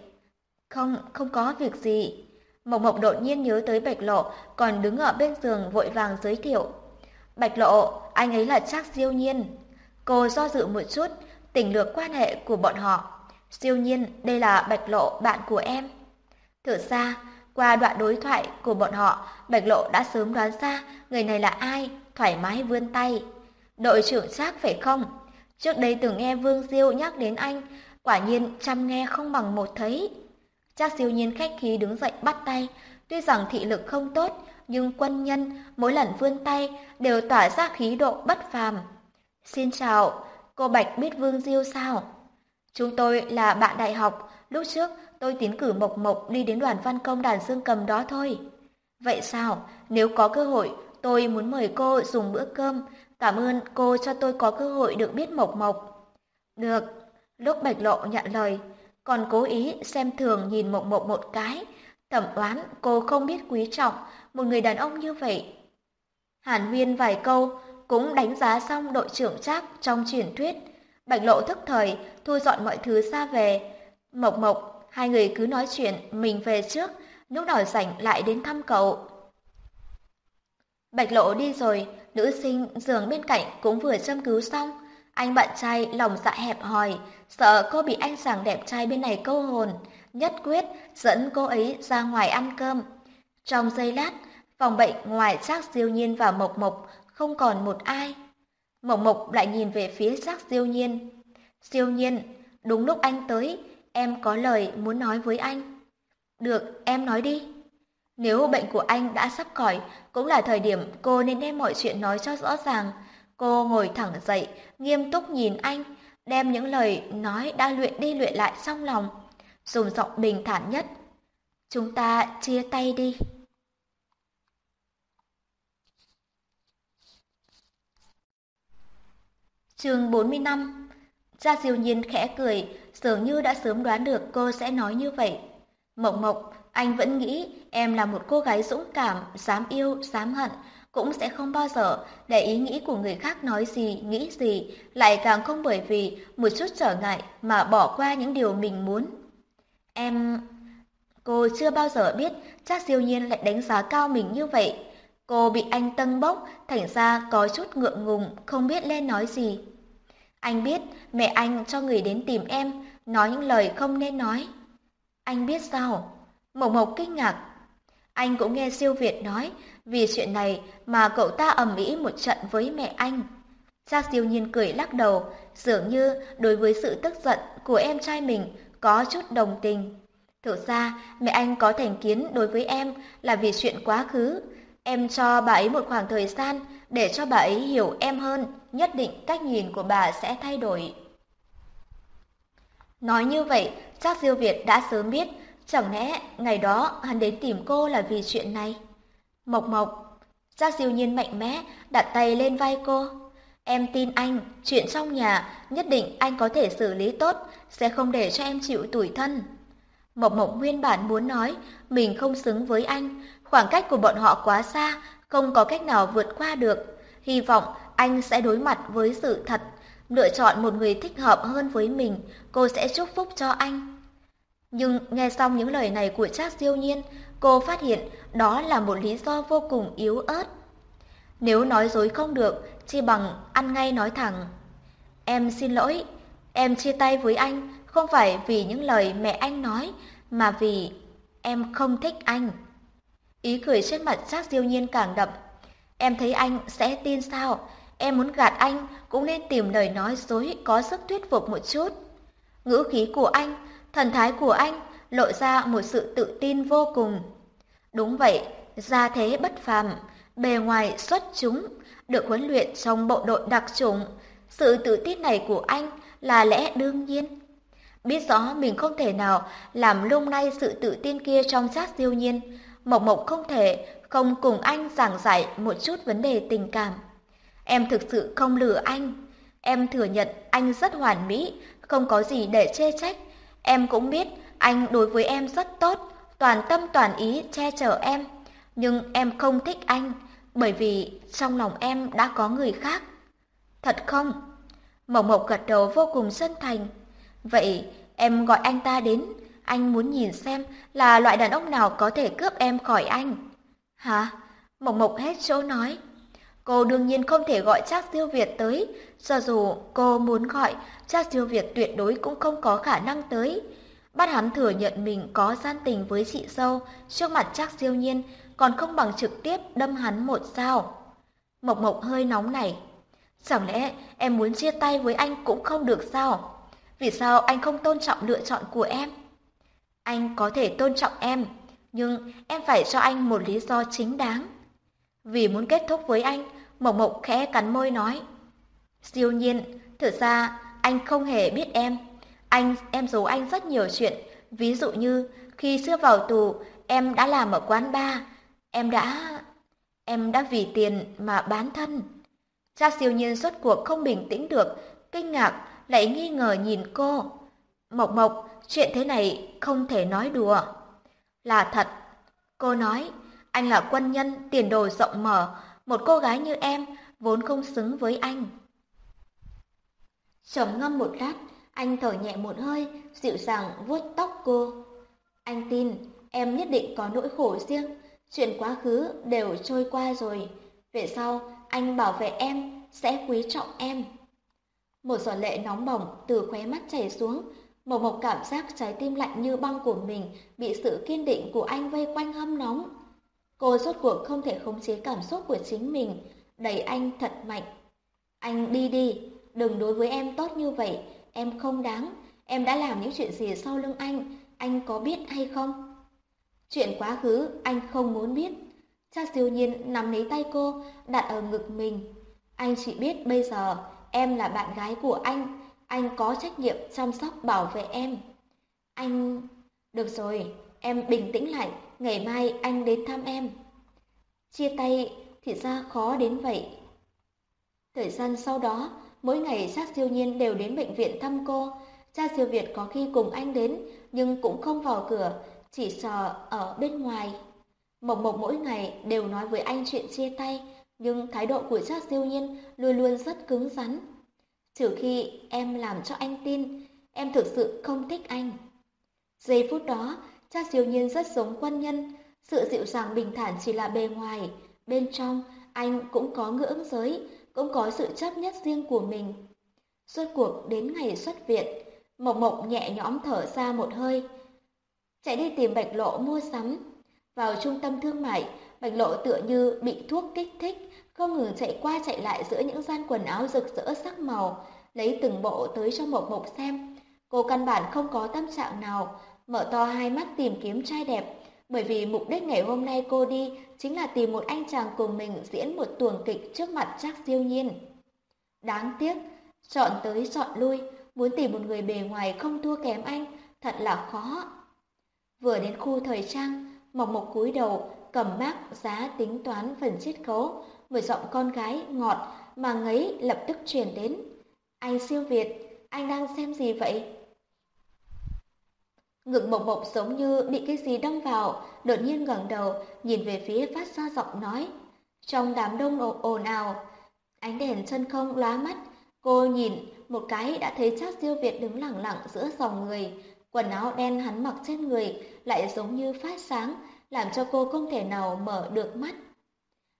Không, không có việc gì. Mộc Mộc đột nhiên nhớ tới Bạch Lộ, còn đứng ở bên giường vội vàng giới thiệu. Bạch Lộ, anh ấy là chắc diêu nhiên. Cô do dự một chút, tỉnh lược quan hệ của bọn họ. Siêu nhiên, đây là Bạch Lộ, bạn của em thở ra, qua đoạn đối thoại của bọn họ, Bạch Lộ đã sớm đoán ra người này là ai, thoải mái vươn tay. Đội trưởng chắc phải không? Trước đây từng nghe Vương Diêu nhắc đến anh, quả nhiên chăm nghe không bằng một thấy. Chắc siêu nhiên khách khí đứng dậy bắt tay, tuy rằng thị lực không tốt, nhưng quân nhân mỗi lần vươn tay đều tỏa ra khí độ bất phàm. Xin chào, cô Bạch biết Vương Diêu sao? Chúng tôi là bạn đại học, lúc trước tôi tiến cử Mộc Mộc đi đến đoàn văn công đàn dương cầm đó thôi. Vậy sao, nếu có cơ hội, tôi muốn mời cô dùng bữa cơm, Cảm ơn cô cho tôi có cơ hội được biết Mộc Mộc. Được, lúc Bạch Lộ nhận lời, còn cố ý xem thường nhìn Mộc Mộc một cái, thẩm oán cô không biết quý trọng một người đàn ông như vậy. Hàn Huyên vài câu cũng đánh giá xong đội trưởng Trác trong truyền thuyết. Bạch Lộ thức thời thu dọn mọi thứ ra về. Mộc Mộc, hai người cứ nói chuyện, mình về trước, lúc nào rảnh lại đến thăm cậu. Bạch Lộ đi rồi, Nữ sinh giường bên cạnh cũng vừa châm cứu xong. Anh bạn trai lòng dạ hẹp hòi, sợ cô bị anh chàng đẹp trai bên này câu hồn, nhất quyết dẫn cô ấy ra ngoài ăn cơm. Trong giây lát, phòng bệnh ngoài Trác Diêu Nhiên và Mộc Mộc không còn một ai. Mộc Mộc lại nhìn về phía Trác Diêu Nhiên. Diêu Nhiên, đúng lúc anh tới, em có lời muốn nói với anh. Được, em nói đi. Nếu bệnh của anh đã sắp khỏi, cũng là thời điểm cô nên đem mọi chuyện nói cho rõ ràng. Cô ngồi thẳng dậy, nghiêm túc nhìn anh, đem những lời nói đã luyện đi luyện lại trong lòng, dùng giọng bình thản nhất. Chúng ta chia tay đi. Chương 45 Gia Diêu Nhiên khẽ cười, dường như đã sớm đoán được cô sẽ nói như vậy. Mộc Mộc, anh vẫn nghĩ em là một cô gái dũng cảm, dám yêu, dám hận, cũng sẽ không bao giờ để ý nghĩ của người khác nói gì, nghĩ gì, lại càng không bởi vì một chút trở ngại mà bỏ qua những điều mình muốn. Em... Cô chưa bao giờ biết chắc siêu nhiên lại đánh giá cao mình như vậy. Cô bị anh tân bốc, thành ra có chút ngượng ngùng, không biết lên nói gì. Anh biết mẹ anh cho người đến tìm em, nói những lời không nên nói. Anh biết sao? Mộc Mộc kinh ngạc. Anh cũng nghe siêu Việt nói, vì chuyện này mà cậu ta ầm ĩ một trận với mẹ anh. Giác siêu nhiên cười lắc đầu, dường như đối với sự tức giận của em trai mình có chút đồng tình. Thực ra, mẹ anh có thành kiến đối với em là vì chuyện quá khứ. Em cho bà ấy một khoảng thời gian để cho bà ấy hiểu em hơn, nhất định cách nhìn của bà sẽ thay đổi. Nói như vậy, chắc Diêu Việt đã sớm biết Chẳng lẽ ngày đó hắn đến tìm cô là vì chuyện này? Mộc Mộc, Giác diêu nhiên mạnh mẽ đặt tay lên vai cô. Em tin anh, chuyện trong nhà nhất định anh có thể xử lý tốt, sẽ không để cho em chịu tủi thân. Mộc Mộc nguyên bản muốn nói mình không xứng với anh, khoảng cách của bọn họ quá xa, không có cách nào vượt qua được. Hy vọng anh sẽ đối mặt với sự thật, lựa chọn một người thích hợp hơn với mình, cô sẽ chúc phúc cho anh. Nhưng nghe xong những lời này của Trác Diêu Nhiên, cô phát hiện đó là một lý do vô cùng yếu ớt. Nếu nói dối không được, chi bằng ăn ngay nói thẳng. Em xin lỗi, em chia tay với anh không phải vì những lời mẹ anh nói, mà vì em không thích anh. Ý cười trên mặt Trác Diêu Nhiên càng đậm. Em thấy anh sẽ tin sao? Em muốn gạt anh cũng nên tìm lời nói dối có sức thuyết phục một chút. Ngữ khí của anh, thần thái của anh lộ ra một sự tự tin vô cùng. Đúng vậy, gia thế bất phàm, bề ngoài xuất chúng, được huấn luyện trong bộ đội đặc chủng. Sự tự tin này của anh là lẽ đương nhiên. Biết rõ mình không thể nào làm lung lay sự tự tin kia trong giác siêu nhiên, Mộc Mộc không thể không cùng anh giảng giải một chút vấn đề tình cảm. Em thực sự không lừa anh. Em thừa nhận anh rất hoàn mỹ, không có gì để chê trách. Em cũng biết anh đối với em rất tốt, toàn tâm toàn ý che chở em. Nhưng em không thích anh, bởi vì trong lòng em đã có người khác. Thật không? Mộc Mộc gật đầu vô cùng chân thành. Vậy em gọi anh ta đến, anh muốn nhìn xem là loại đàn ông nào có thể cướp em khỏi anh. Hả? Mộc Mộc hết chỗ nói. Cô đương nhiên không thể gọi Trác Siêu Việt tới, cho dù cô muốn gọi, Trác Siêu Việt tuyệt đối cũng không có khả năng tới. Bắt hắn thừa nhận mình có gian tình với chị dâu trước mặt Trác Siêu Nhiên, còn không bằng trực tiếp đâm hắn một sao. Mộc Mộc hơi nóng này. Chẳng lẽ em muốn chia tay với anh cũng không được sao? Vì sao anh không tôn trọng lựa chọn của em? Anh có thể tôn trọng em, nhưng em phải cho anh một lý do chính đáng. Vì muốn kết thúc với anh, Mộc Mộc khẽ cắn môi nói. Siêu nhiên, thực ra anh không hề biết em. Anh, em giấu anh rất nhiều chuyện. Ví dụ như, khi xưa vào tù, em đã làm ở quán bar. Em đã... Em đã vì tiền mà bán thân. Cha siêu nhiên suốt cuộc không bình tĩnh được, kinh ngạc, lại nghi ngờ nhìn cô. Mộc Mộc, chuyện thế này không thể nói đùa. Là thật. Cô nói, anh là quân nhân, tiền đồ rộng mở, một cô gái như em vốn không xứng với anh. Trầm ngâm một lát, anh thở nhẹ một hơi, dịu dàng vuốt tóc cô. Anh tin, em nhất định có nỗi khổ riêng, chuyện quá khứ đều trôi qua rồi. Về sau, anh bảo vệ em, sẽ quý trọng em. Một giọt lệ nóng bỏng từ khóe mắt chảy xuống, một mộc cảm giác trái tim lạnh như băng của mình bị sự kiên định của anh vây quanh hâm nóng. Cô rốt cuộc không thể khống chế cảm xúc của chính mình, đẩy anh thật mạnh. Anh đi đi, đừng đối với em tốt như vậy, em không đáng. Em đã làm những chuyện gì sau lưng anh, anh có biết hay không? Chuyện quá khứ anh không muốn biết. Cha siêu nhiên nắm lấy tay cô, đặt ở ngực mình. Anh chỉ biết bây giờ em là bạn gái của anh, anh có trách nhiệm chăm sóc bảo vệ em. Anh... Được rồi, em bình tĩnh lại, ngày mai anh đến thăm em. Chia tay thì ra khó đến vậy. Thời gian sau đó, mỗi ngày sát siêu nhiên đều đến bệnh viện thăm cô. Cha siêu Việt có khi cùng anh đến, nhưng cũng không vào cửa, chỉ sờ ở bên ngoài. Mộc Mộc mỗi ngày đều nói với anh chuyện chia tay, nhưng thái độ của cha siêu nhiên luôn luôn rất cứng rắn. Trừ khi em làm cho anh tin, em thực sự không thích anh. Giây phút đó, cha siêu nhiên rất giống quân nhân, sự dịu dàng bình thản chỉ là bề ngoài, bên trong anh cũng có ngưỡng giới, cũng có sự chấp nhất riêng của mình. Suốt cuộc đến ngày xuất viện, Mộc Mộc nhẹ nhõm thở ra một hơi, chạy đi tìm Bạch Lộ mua sắm. Vào trung tâm thương mại, Bạch Lộ tựa như bị thuốc kích thích, không ngừng chạy qua chạy lại giữa những gian quần áo rực rỡ sắc màu, lấy từng bộ tới cho Mộc Mộc xem. Cô căn bản không có tâm trạng nào, mở to hai mắt tìm kiếm trai đẹp, bởi vì mục đích ngày hôm nay cô đi chính là tìm một anh chàng cùng mình diễn một tuồng kịch trước mặt Trác Diêu Nhiên. Đáng tiếc, chọn tới chọn lui, muốn tìm một người bề ngoài không thua kém anh, thật là khó. Vừa đến khu thời trang, Mộc Mộc cúi đầu, cầm mác giá tính toán phần chiết khấu, một giọng con gái ngọt mà ngấy lập tức truyền đến. Anh siêu Việt, anh đang xem gì vậy? Ngực mộc mộc giống như bị cái gì đâm vào, đột nhiên ngẩng đầu, nhìn về phía phát ra giọng nói. Trong đám đông ồn ào, ánh đèn chân không lóa mắt, cô nhìn một cái đã thấy chắc siêu Việt đứng lặng lặng giữa dòng người. Quần áo đen hắn mặc trên người lại giống như phát sáng, làm cho cô không thể nào mở được mắt.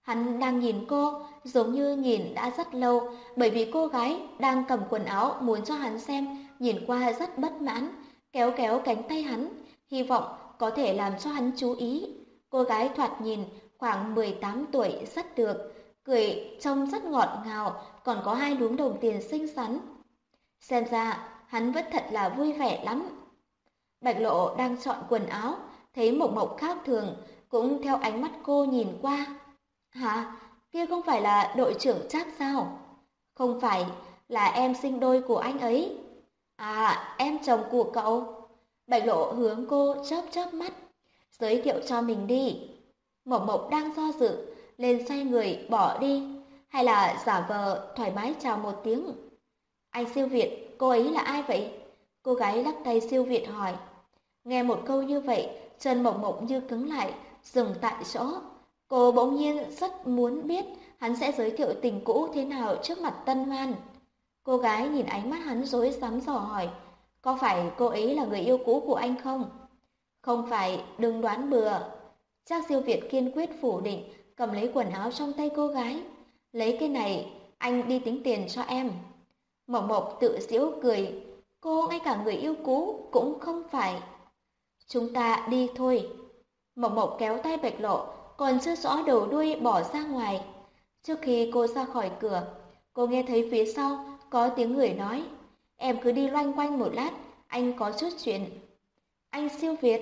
Hắn đang nhìn cô, giống như nhìn đã rất lâu, bởi vì cô gái đang cầm quần áo muốn cho hắn xem, nhìn qua rất bất mãn, kéo kéo cánh tay hắn, hy vọng có thể làm cho hắn chú ý. Cô gái thoạt nhìn khoảng 18 tuổi rất được, cười trông rất ngọt ngào, còn có hai đúm đồng tiền xinh xắn. Xem ra, hắn vẫn thật là vui vẻ lắm. Bạch lộ đang chọn quần áo, thấy mộc mộc khác thường, cũng theo ánh mắt cô nhìn qua. Hả? Kia không phải là đội trưởng chắc sao? Không phải, là em sinh đôi của anh ấy. À, em chồng của cậu. Bạch lộ hướng cô chớp chớp mắt. Giới thiệu cho mình đi. Mộc mộc đang do dự, lên xoay người bỏ đi. Hay là giả vờ thoải mái chào một tiếng. Anh siêu Việt, cô ấy là ai vậy? Cô gái lắc tay siêu Việt hỏi. Nghe một câu như vậy, chân mộc mộc như cứng lại, dừng tại chỗ. Cô bỗng nhiên rất muốn biết hắn sẽ giới thiệu tình cũ thế nào trước mặt Tân Hoan. Cô gái nhìn ánh mắt hắn rối rắm dò hỏi, có phải cô ấy là người yêu cũ của anh không? Không phải, đừng đoán bừa. trác siêu Việt kiên quyết phủ định, cầm lấy quần áo trong tay cô gái. Lấy cái này, anh đi tính tiền cho em. Mộc Mộc tự giễu cười, cô ngay cả người yêu cũ cũng không phải. Chúng ta đi thôi. Mộc Mộc kéo tay Bạch Lộ, còn chưa rõ đầu đuôi bỏ ra ngoài. Trước khi cô ra khỏi cửa, cô nghe thấy phía sau có tiếng người nói, em cứ đi loanh quanh một lát, anh có chút chuyện. Anh siêu Việt.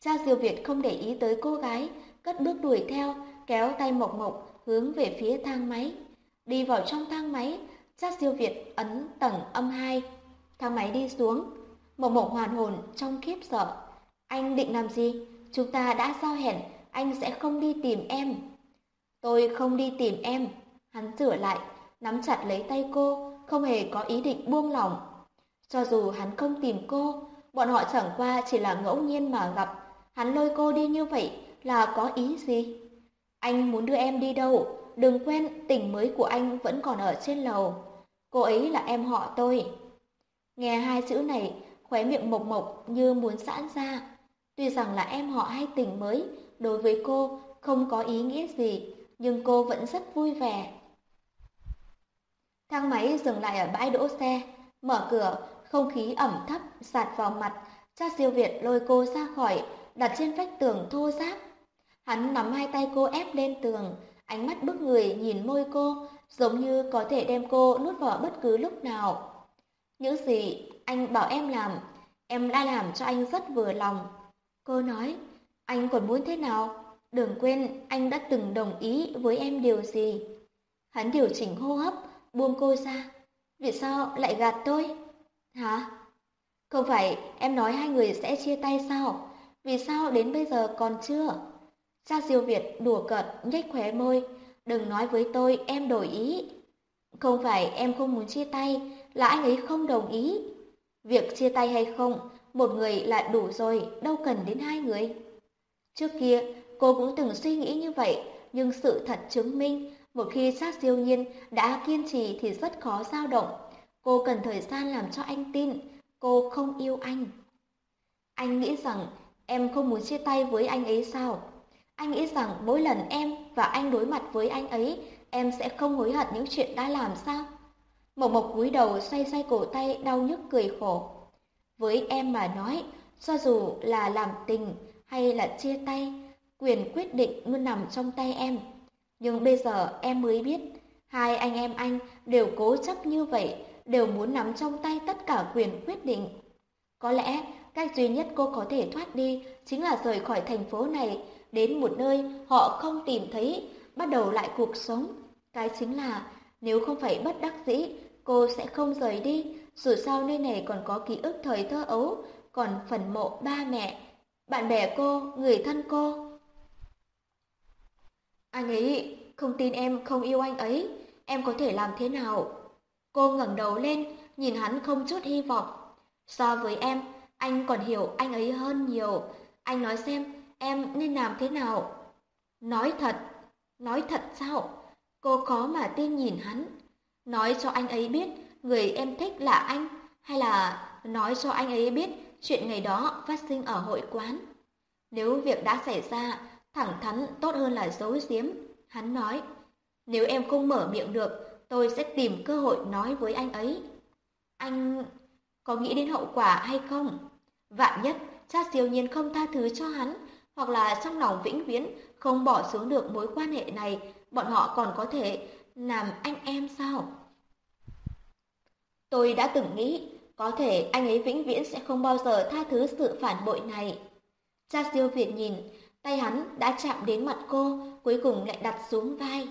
Cha siêu Việt không để ý tới cô gái, cất bước đuổi theo, kéo tay Mộc Mộc hướng về phía thang máy. Đi vào trong thang máy, cha siêu Việt ấn tầng âm 2. Thang máy đi xuống, Mộc Mộc hoàn hồn trong khiếp sợ. Anh định làm gì? Chúng ta đã giao hẹn, anh sẽ không đi tìm em. Tôi không đi tìm em. Hắn sửa lại, nắm chặt lấy tay cô, không hề có ý định buông lỏng. Cho dù hắn không tìm cô, bọn họ chẳng qua chỉ là ngẫu nhiên mà gặp. Hắn lôi cô đi như vậy là có ý gì? Anh muốn đưa em đi đâu? Đừng quên tình mới của anh vẫn còn ở trên lầu. Cô ấy là em họ tôi. Nghe hai chữ này, khóe miệng mộc mộc như muốn giãn ra. Tuy rằng là em họ hay tình mới, đối với cô không có ý nghĩa gì, nhưng cô vẫn rất vui vẻ. Thang máy dừng lại ở bãi đỗ xe, mở cửa, không khí ẩm thấp sạt vào mặt, cha siêu Việt lôi cô ra khỏi, đặt trên vách tường thô ráp. Hắn nắm hai tay cô ép lên tường, ánh mắt bức người nhìn môi cô, giống như có thể đem cô nuốt vào bất cứ lúc nào. Những gì anh bảo em làm, em đã làm cho anh rất vừa lòng. Cô nói, anh còn muốn thế nào? Đừng quên anh đã từng đồng ý với em điều gì. Hắn điều chỉnh hô hấp, buông cô ra. Vì sao lại gạt tôi? Hả? Không phải em nói hai người sẽ chia tay sao? Vì sao đến bây giờ còn chưa? Cha Diêu Việt đùa cợt nhếch khóe môi. Đừng nói với tôi em đổi ý. Không phải em không muốn chia tay, là anh ấy không đồng ý. Việc chia tay hay không, một người là đủ rồi, đâu cần đến hai người. Trước kia, cô cũng từng suy nghĩ như vậy, nhưng sự thật chứng minh, một khi sát siêu nhiên đã kiên trì thì rất khó dao động. Cô cần thời gian làm cho anh tin, cô không yêu anh. Anh nghĩ rằng em không muốn chia tay với anh ấy sao? Anh nghĩ rằng mỗi lần em và anh đối mặt với anh ấy, em sẽ không hối hận những chuyện đã làm sao? Mộc Mộc cúi đầu xoay xoay cổ tay đau nhức cười khổ. Với em mà nói, cho dù là làm tình hay là chia tay, quyền quyết định luôn nằm trong tay em. Nhưng bây giờ em mới biết, hai anh em anh đều cố chấp như vậy, đều muốn nắm trong tay tất cả quyền quyết định. Có lẽ cách duy nhất cô có thể thoát đi chính là rời khỏi thành phố này, đến một nơi họ không tìm thấy, bắt đầu lại cuộc sống. Cái chính là nếu không phải bất đắc dĩ, cô sẽ không rời đi, dù sao nơi này còn có ký ức thời thơ ấu, còn phần mộ ba mẹ, bạn bè cô, người thân cô. Anh ấy không tin em không yêu anh ấy, em có thể làm thế nào? Cô ngẩng đầu lên, nhìn hắn không chút hy vọng. So với em, anh còn hiểu anh ấy hơn nhiều. Anh nói xem, em nên làm thế nào? Nói thật, nói thật sao? Cô khó mà tin nhìn hắn. Nói cho anh ấy biết người em thích là anh, hay là nói cho anh ấy biết chuyện ngày đó phát sinh ở hội quán. Nếu việc đã xảy ra, thẳng thắn tốt hơn là giấu giếm. Hắn nói, nếu em không mở miệng được, tôi sẽ tìm cơ hội nói với anh ấy. Anh có nghĩ đến hậu quả hay không? Vạn nhất, cha siêu nhiên không tha thứ cho hắn, hoặc là trong lòng vĩnh viễn không bỏ xuống được mối quan hệ này, bọn họ còn có thể làm anh em sao? Tôi đã từng nghĩ, có thể anh ấy vĩnh viễn sẽ không bao giờ tha thứ sự phản bội này. Cha siêu Việt nhìn, tay hắn đã chạm đến mặt cô, cuối cùng lại đặt xuống vai.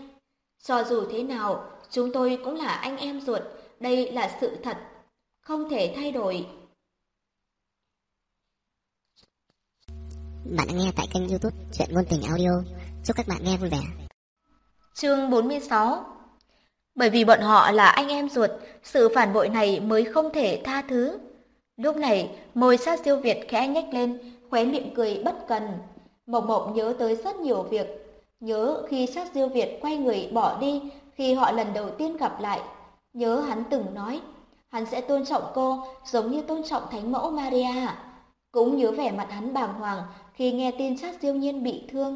Cho dù thế nào, chúng tôi cũng là anh em ruột, đây là sự thật, không thể thay đổi. Bạn đang nghe tại kênh youtube Chuyện Ngôn Tình Audio. Chúc các bạn nghe vui vẻ. Chương 46 Bởi vì bọn họ là anh em ruột, sự phản bội này mới không thể tha thứ. Lúc này, môi sát siêu Việt khẽ nhếch lên, khóe miệng cười bất cần. Mộc Mộc nhớ tới rất nhiều việc. Nhớ khi sát diêu Việt quay người bỏ đi khi họ lần đầu tiên gặp lại. Nhớ hắn từng nói, hắn sẽ tôn trọng cô giống như tôn trọng Thánh Mẫu Maria. Cũng nhớ vẻ mặt hắn bàng hoàng khi nghe tin sát diêu nhiên bị thương.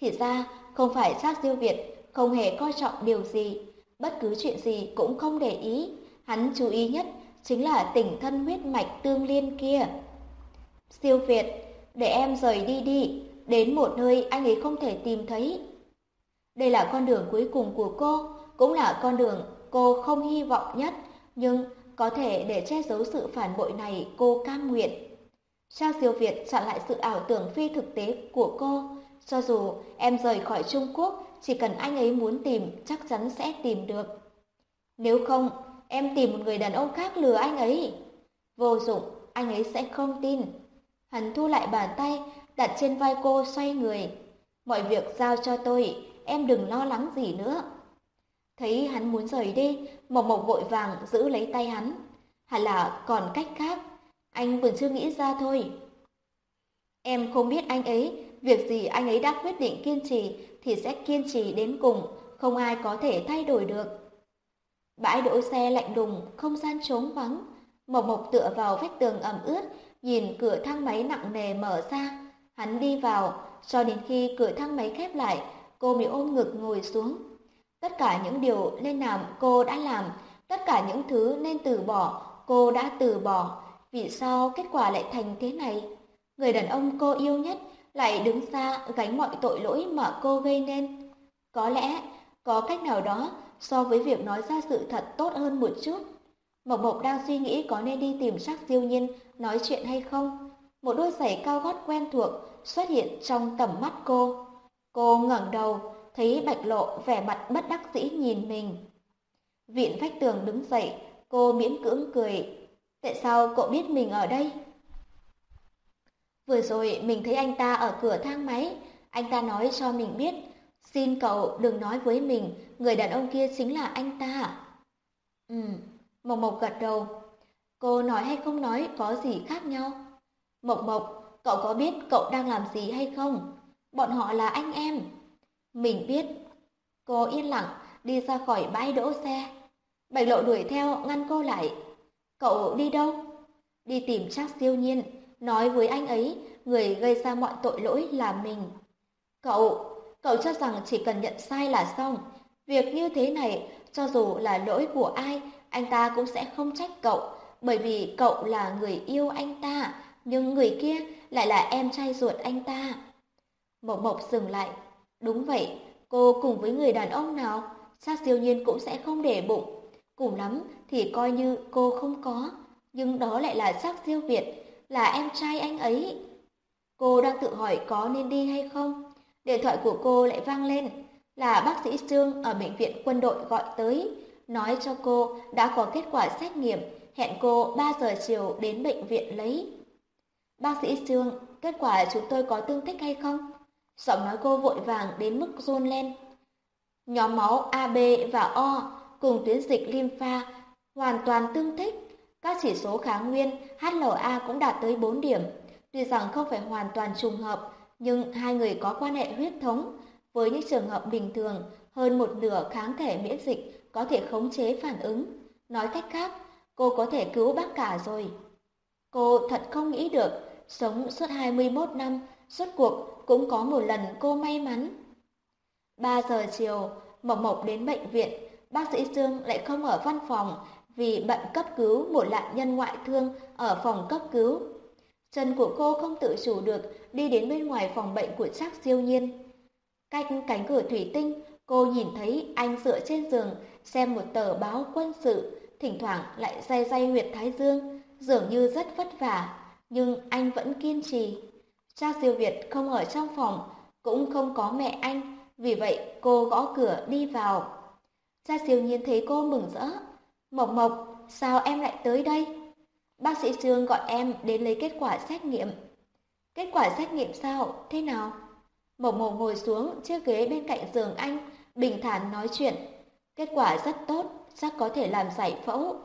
Thì ra, không phải sát diêu Việt không hề coi trọng điều gì, bất cứ chuyện gì cũng không để ý. Hắn chú ý nhất chính là tình thân huyết mạch tương liên kia. Siêu Việt, để em rời đi đi, đến một nơi anh ấy không thể tìm thấy. Đây là con đường cuối cùng của cô, cũng là con đường cô không hy vọng nhất, nhưng có thể để che giấu sự phản bội này cô cam nguyện. Trang Siêu Việt chặn lại sự ảo tưởng phi thực tế của cô. Cho dù em rời khỏi Trung Quốc, chỉ cần anh ấy muốn tìm, chắc chắn sẽ tìm được. Nếu không, em tìm một người đàn ông khác lừa anh ấy. Vô dụng, anh ấy sẽ không tin. Hắn thu lại bàn tay, đặt trên vai cô xoay người. Mọi việc giao cho tôi, em đừng lo lắng gì nữa. Thấy hắn muốn rời đi, Mộc Mộc vội vàng giữ lấy tay hắn. Hẳn là còn cách khác, anh vẫn chưa nghĩ ra thôi. Em không biết anh ấy, việc gì anh ấy đã quyết định kiên trì thì sẽ kiên trì đến cùng, không ai có thể thay đổi được. Bãi đỗ xe lạnh đùng, không gian trống vắng. Mộc Mộc tựa vào vách tường ẩm ướt, nhìn cửa thang máy nặng nề mở ra. Hắn đi vào, cho đến khi cửa thang máy khép lại, cô mới ôm ngực ngồi xuống. Tất cả những điều nên làm cô đã làm, tất cả những thứ nên từ bỏ, cô đã từ bỏ. Vì sao kết quả lại thành thế này? Người đàn ông cô yêu nhất lại đứng xa gánh mọi tội lỗi mà cô gây nên. Có lẽ có cách nào đó so với việc nói ra sự thật tốt hơn một chút. Mộc Mộc đang suy nghĩ có nên đi tìm sắc diêu nhiên nói chuyện hay không. Một đôi giày cao gót quen thuộc xuất hiện trong tầm mắt cô. Cô ngẩng đầu, thấy Bạch Lộ vẻ mặt bất đắc dĩ nhìn mình. Viện vách tường đứng dậy, cô miễn cưỡng cười. Tại sao cậu biết mình ở đây? Vừa rồi mình thấy anh ta ở cửa thang máy, anh ta nói cho mình biết, xin cậu đừng nói với mình, người đàn ông kia chính là anh ta. Ừ, Mộc Mộc gật đầu. Cô nói hay không nói có gì khác nhau? Mộc Mộc, cậu có biết cậu đang làm gì hay không? Bọn họ là anh em. Mình biết. Cô yên lặng đi ra khỏi bãi đỗ xe. Bạch lộ đuổi theo ngăn cô lại. Cậu đi đâu? Đi tìm chắc siêu nhiên, nói với anh ấy người gây ra mọi tội lỗi là mình. Cậu, cậu cho rằng chỉ cần nhận sai là xong. Việc như thế này, cho dù là lỗi của ai, anh ta cũng sẽ không trách cậu, bởi vì cậu là người yêu anh ta, nhưng người kia lại là em trai ruột anh ta. Mộc Mộc dừng lại. Đúng vậy, cô cùng với người đàn ông nào, sát siêu nhiên cũng sẽ không để bụng. Cùng lắm thì coi như cô không có, nhưng đó lại là sắc siêu Việt, là em trai anh ấy. Cô đang tự hỏi có nên đi hay không? Điện thoại của cô lại vang lên, là bác sĩ Trương ở bệnh viện quân đội gọi tới, nói cho cô đã có kết quả xét nghiệm, hẹn cô 3 giờ chiều đến bệnh viện lấy. Bác sĩ Trương, kết quả chúng tôi có tương thích hay không? Giọng nói cô vội vàng đến mức run lên. Nhóm máu AB và O cùng tuyến dịch lympha hoàn toàn tương thích. Các chỉ số kháng nguyên HLA cũng đạt tới 4 điểm. Tuy rằng không phải hoàn toàn trùng hợp, nhưng hai người có quan hệ huyết thống. Với những trường hợp bình thường, hơn một nửa kháng thể miễn dịch có thể khống chế phản ứng. Nói cách khác, cô có thể cứu bác cả rồi. Cô thật không nghĩ được, sống suốt 21 năm, suốt cuộc cũng có một lần cô may mắn. 3 giờ chiều, Mộc Mộc đến bệnh viện, bác sĩ Dương lại không ở văn phòng vì bận cấp cứu một nạn nhân ngoại thương ở phòng cấp cứu. Chân của cô không tự chủ được đi đến bên ngoài phòng bệnh của Trác Siêu Nhiên. Cách cánh cửa thủy tinh, cô nhìn thấy anh dựa trên giường xem một tờ báo quân sự, thỉnh thoảng lại day day huyệt thái dương, dường như rất vất vả, nhưng anh vẫn kiên trì. Cha Diêu Việt không ở trong phòng, cũng không có mẹ anh, vì vậy cô gõ cửa đi vào. Cha Diêu Nhiên thấy cô mừng rỡ. Mộc Mộc, sao em lại tới đây? Bác sĩ Trương gọi em đến lấy kết quả xét nghiệm. Kết quả xét nghiệm sao? Thế nào? Mộc Mộc ngồi xuống chiếc ghế bên cạnh giường anh, bình thản nói chuyện. Kết quả rất tốt, chắc có thể làm giải phẫu.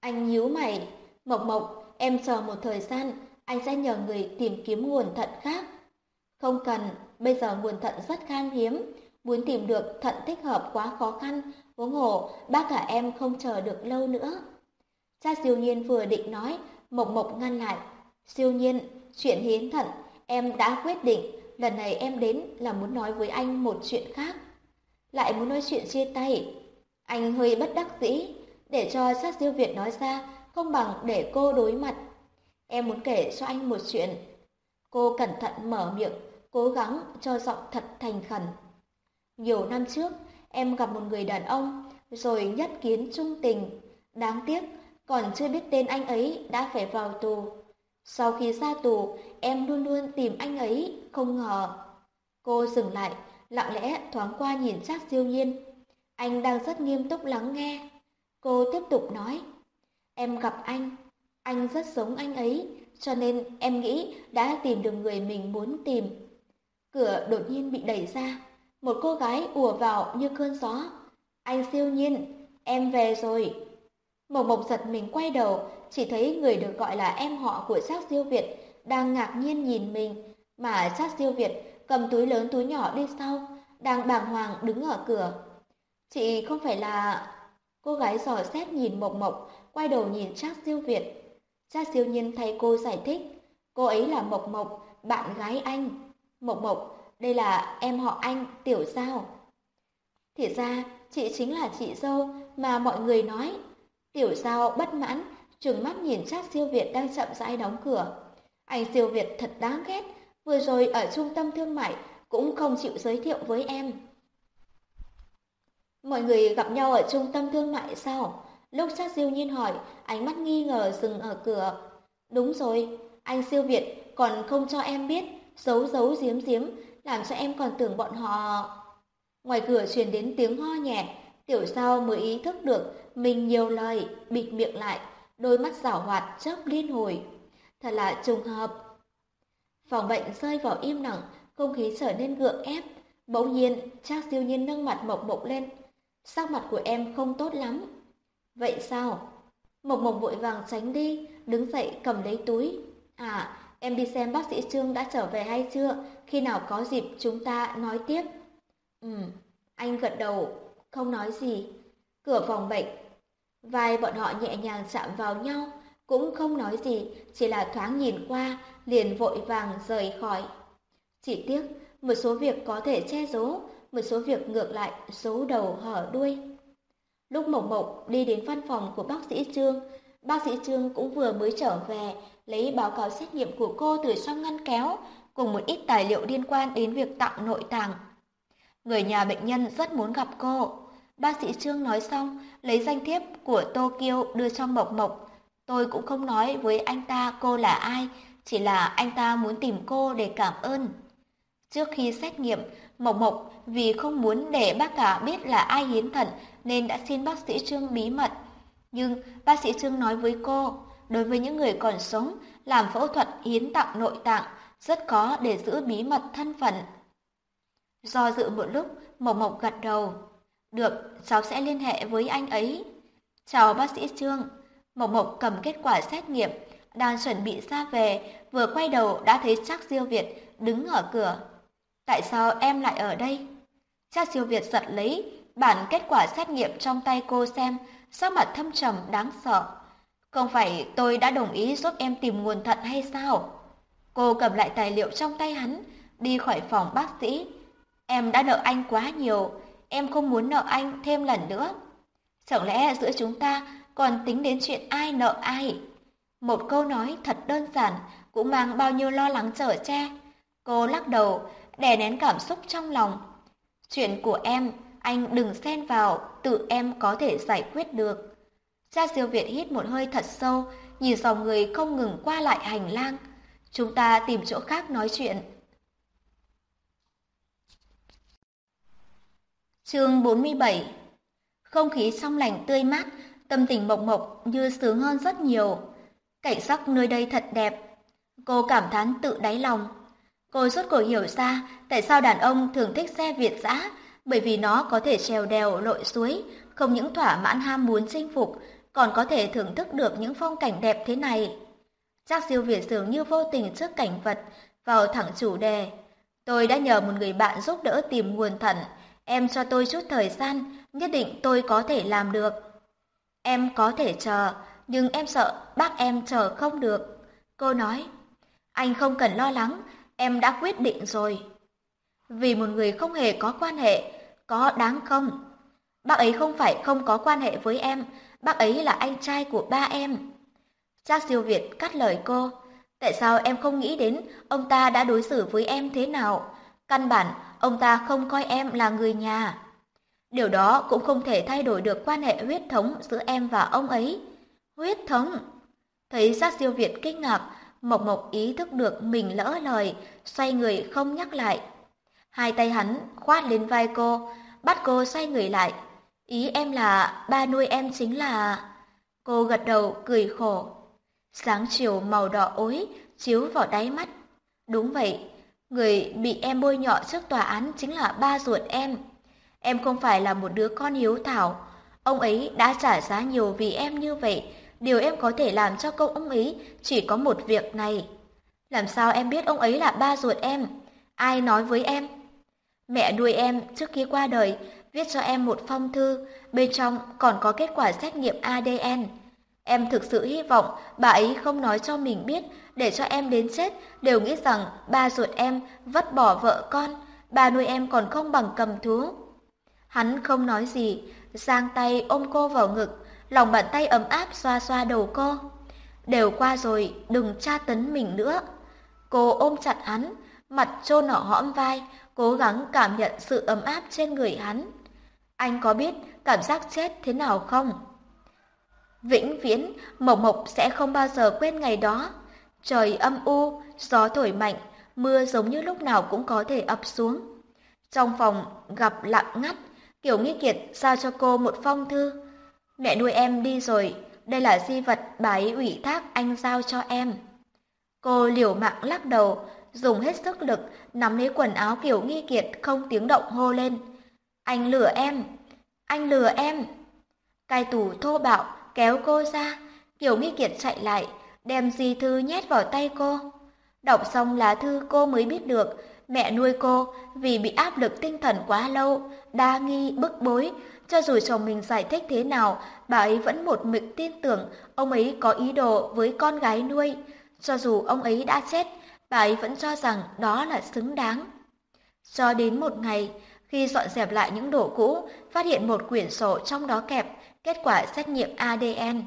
Anh nhíu mày. Mộc Mộc, em chờ một thời gian, anh sẽ nhờ người tìm kiếm nguồn thận khác. Không cần, bây giờ nguồn thận rất khan hiếm. Muốn tìm được thận thích hợp quá khó khăn, huống hồ bác cả em không chờ được lâu nữa. Cha siêu nhiên vừa định nói, Mộc Mộc ngăn lại. Siêu nhiên, chuyện hiến thận, em đã quyết định, lần này em đến là muốn nói với anh một chuyện khác. Lại muốn nói chuyện chia tay. Anh hơi bất đắc dĩ, để cho sát siêu Việt nói ra, không bằng để cô đối mặt. Em muốn kể cho anh một chuyện. Cô cẩn thận mở miệng, cố gắng cho giọng thật thành khẩn. Nhiều năm trước, em gặp một người đàn ông, rồi nhất kiến trung tình. Đáng tiếc, còn chưa biết tên anh ấy đã phải vào tù. Sau khi ra tù, em luôn luôn tìm anh ấy, không ngờ. Cô dừng lại, lặng lẽ thoáng qua nhìn Trác Diêu Nhiên. Anh đang rất nghiêm túc lắng nghe. Cô tiếp tục nói, em gặp anh, anh rất giống anh ấy, cho nên em nghĩ đã tìm được người mình muốn tìm. Cửa đột nhiên bị đẩy ra, một cô gái ùa vào như cơn gió. Anh siêu nhiên, em về rồi. Mộc Mộc giật mình quay đầu, chỉ thấy người được gọi là em họ của Trác Diêu Việt đang ngạc nhiên nhìn mình, mà Trác Diêu Việt cầm túi lớn túi nhỏ đi sau, đang bàng hoàng đứng ở cửa. Chị không phải là... Cô gái dò xét nhìn Mộc Mộc, quay đầu nhìn Trác Siêu Việt. Trác Siêu Nhiên thay cô giải thích, cô ấy là Mộc Mộc, bạn gái anh. Mộc Mộc, đây là em họ anh, Tiểu Giao. Thì ra, chị chính là chị dâu mà mọi người nói. Tiểu Giao bất mãn, trừng mắt nhìn Trác Siêu Việt đang chậm rãi đóng cửa. Anh Siêu Việt thật đáng ghét, vừa rồi ở trung tâm thương mại cũng không chịu giới thiệu với em. Mọi người gặp nhau ở trung tâm thương mại sao? Lúc sát Diêu Nhiên hỏi, ánh mắt nghi ngờ dừng ở cửa. Đúng rồi, anh Siêu Việt còn không cho em biết, giấu giấu giếm giếm, làm cho em còn tưởng bọn họ... Ngoài cửa truyền đến tiếng ho nhẹ, tiểu sao mới ý thức được mình nhiều lời, bịt miệng lại, đôi mắt rảo hoạt chớp liên hồi. Thật là trùng hợp. Phòng bệnh rơi vào im lặng, không khí trở nên gượng ép. Bỗng nhiên, Trác siêu nhiên nâng mặt Mộc Mộc lên. Sắc mặt của em không tốt lắm. Vậy sao? Mộc Mộc vội vàng tránh đi, đứng dậy cầm lấy túi. À, em đi xem bác sĩ Trương đã trở về hay chưa? Khi nào có dịp chúng ta nói tiếp. Ừ, anh gật đầu, không nói gì. Cửa phòng bệnh, vai bọn họ nhẹ nhàng chạm vào nhau, cũng không nói gì, chỉ là thoáng nhìn qua, liền vội vàng rời khỏi. Chỉ tiếc, một số việc có thể che giấu, một số việc ngược lại giấu đầu hở đuôi. Lúc Mộc Mộc đi đến văn phòng của bác sĩ Trương, bác sĩ Trương cũng vừa mới trở về, lấy báo cáo xét nghiệm của cô từ trong ngăn kéo, cùng một ít tài liệu liên quan đến việc tặng nội tạng. Người nhà bệnh nhân rất muốn gặp cô. Bác sĩ Trương nói xong, lấy danh thiếp của Tokyo đưa cho Mộc Mộc. Tôi cũng không nói với anh ta cô là ai, chỉ là anh ta muốn tìm cô để cảm ơn. Trước khi xét nghiệm, Mộc Mộc vì không muốn để bác cả biết là ai hiến thận nên đã xin bác sĩ Trương bí mật. Nhưng bác sĩ Trương nói với cô, đối với những người còn sống, làm phẫu thuật hiến tặng nội tạng rất khó để giữ bí mật thân phận. Do dự một lúc, Mộc Mộc gật đầu. Được, cháu sẽ liên hệ với anh ấy. Chào bác sĩ Trương. Mộc Mộc cầm kết quả xét nghiệm, đang chuẩn bị ra về, vừa quay đầu đã thấy chắc Diêu Việt đứng ở cửa. Tại sao em lại ở đây? Cha siêu Việt giật lấy bản kết quả xét nghiệm trong tay cô xem, sắc mặt thâm trầm đáng sợ. Không phải tôi đã đồng ý giúp em tìm nguồn thận hay sao? Cô cầm lại tài liệu trong tay hắn, đi khỏi phòng bác sĩ. Em đã nợ anh quá nhiều, em không muốn nợ anh thêm lần nữa. Chẳng lẽ giữa chúng ta còn tính đến chuyện ai nợ ai? Một câu nói thật đơn giản cũng mang bao nhiêu lo lắng trở che. Cô lắc đầu, đè nén cảm xúc trong lòng. Chuyện của em, anh đừng xen vào, tự em có thể giải quyết được. Gia Diêu Việt hít một hơi thật sâu, nhìn dòng người không ngừng qua lại hành lang. Chúng ta tìm chỗ khác nói chuyện. Chương 47 Không khí trong lành tươi mát, tâm tình mộc mộc như sướng hơn rất nhiều. Cảnh sắc nơi đây thật đẹp. Cô cảm thán tự đáy lòng. Cô rốt cuộc hiểu ra tại sao đàn ông thường thích xe Việt dã, bởi vì nó có thể trèo đèo lội suối, không những thỏa mãn ham muốn chinh phục, còn có thể thưởng thức được những phong cảnh đẹp thế này. Giác siêu Việt dường như vô tình trước cảnh vật, vào thẳng chủ đề. Tôi đã nhờ một người bạn giúp đỡ tìm nguồn thận, em cho tôi chút thời gian, nhất định tôi có thể làm được. Em có thể chờ, nhưng em sợ bác em chờ không được. Cô nói, anh không cần lo lắng, em đã quyết định rồi. Vì một người không hề có quan hệ, có đáng không? Bác ấy không phải không có quan hệ với em, bác ấy là anh trai của ba em. Cha siêu Việt cắt lời cô. Tại sao em không nghĩ đến ông ta đã đối xử với em thế nào? Căn bản, ông ta không coi em là người nhà. Điều đó cũng không thể thay đổi được quan hệ huyết thống giữa em và ông ấy. Huyết thống? Thấy giác siêu Việt kinh ngạc, Mộc Mộc ý thức được mình lỡ lời, xoay người không nhắc lại. Hai tay hắn khoát lên vai cô, bắt cô xoay người lại. Ý em là ba nuôi em chính là... Cô gật đầu cười khổ. Sáng chiều màu đỏ ối chiếu vào đáy mắt. Đúng vậy, người bị em bôi nhọ trước tòa án chính là ba ruột em. Em không phải là một đứa con hiếu thảo. Ông ấy đã trả giá nhiều vì em như vậy. Điều em có thể làm cho công ông ấy chỉ có một việc này. Làm sao em biết ông ấy là ba ruột em? Ai nói với em? Mẹ nuôi em trước khi qua đời viết cho em một phong thư, bên trong còn có kết quả xét nghiệm ADN. Em thực sự hy vọng bà ấy không nói cho mình biết để cho em đến chết đều nghĩ rằng ba ruột em vứt bỏ vợ con, bà nuôi em còn không bằng cầm thú. Hắn không nói gì, giang tay ôm cô vào ngực, lòng bàn tay ấm áp xoa xoa đầu cô. Đều qua rồi, đừng tra tấn mình nữa. Cô ôm chặt hắn, mặt chôn ở hõm vai, cố gắng cảm nhận sự ấm áp trên người hắn. Anh có biết cảm giác chết thế nào không? Vĩnh viễn, Mộc Mộc sẽ không bao giờ quên ngày đó. Trời âm u, gió thổi mạnh, mưa giống như lúc nào cũng có thể ập xuống. Trong phòng gặp lặng ngắt, Kiều Nghi Kiệt giao cho cô một phong thư. Mẹ nuôi em đi rồi, đây là di vật bà ấy ủy thác anh giao cho em. Cô liều mạng lắc đầu, dùng hết sức lực nắm lấy quần áo kiểu Nghi Kiệt không tiếng động hô lên. Anh lừa em, anh lừa em. Cai tù thô bạo kéo cô ra, kiểu Nghi Kiệt chạy lại, đem di thư nhét vào tay cô. Đọc xong lá thư cô mới biết được, mẹ nuôi cô vì bị áp lực tinh thần quá lâu, đa nghi, bức bối, cho dù chồng mình giải thích thế nào, bà ấy vẫn một mực tin tưởng ông ấy có ý đồ với con gái nuôi. Cho dù ông ấy đã chết, bà ấy vẫn cho rằng đó là xứng đáng. Cho đến một ngày, khi dọn dẹp lại những đồ cũ, phát hiện một quyển sổ trong đó kẹp kết quả xét nghiệm ADN.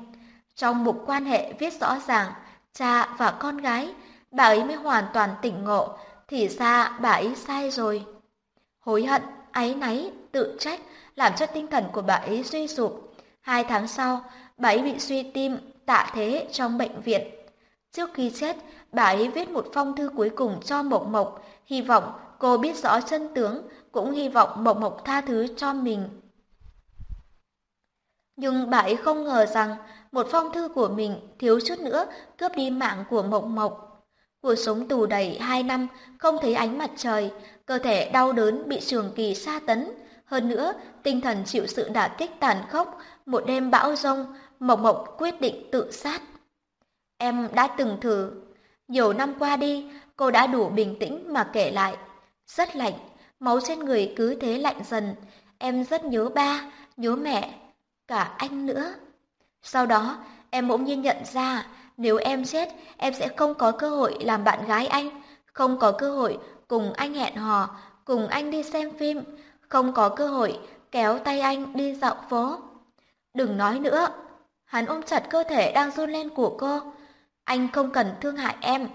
Trong mục quan hệ viết rõ ràng, cha và con gái, bà ấy mới hoàn toàn tỉnh ngộ, thì ra bà ấy sai rồi. Hối hận, áy náy, tự trách, làm cho tinh thần của bà ấy suy sụp. Hai tháng sau, bà ấy bị suy tim, tạ thế trong bệnh viện. Trước khi chết, bà ấy viết một phong thư cuối cùng cho Mộc Mộc, hy vọng cô biết rõ chân tướng, cũng hy vọng Mộc Mộc tha thứ cho mình. Nhưng bà ấy không ngờ rằng một phong thư của mình thiếu chút nữa cướp đi mạng của Mộc Mộc. Cuộc sống tù đầy hai năm, không thấy ánh mặt trời, cơ thể đau đớn bị trường kỳ sa tấn, hơn nữa, tinh thần chịu sự đả kích tàn khốc, một đêm bão rông, Mộc Mộc quyết định tự sát. Em đã từng thử. Nhiều năm qua đi, cô đã đủ bình tĩnh mà kể lại. Rất lạnh, máu trên người cứ thế lạnh dần. Em rất nhớ ba, nhớ mẹ, cả anh nữa. Sau đó, em bỗng nhiên nhận ra, nếu em chết, em sẽ không có cơ hội làm bạn gái anh, không có cơ hội cùng anh hẹn hò, cùng anh đi xem phim, không có cơ hội kéo tay anh đi dạo phố. Đừng nói nữa. Hắn ôm chặt cơ thể đang run lên của cô. Anh không cần thương hại em.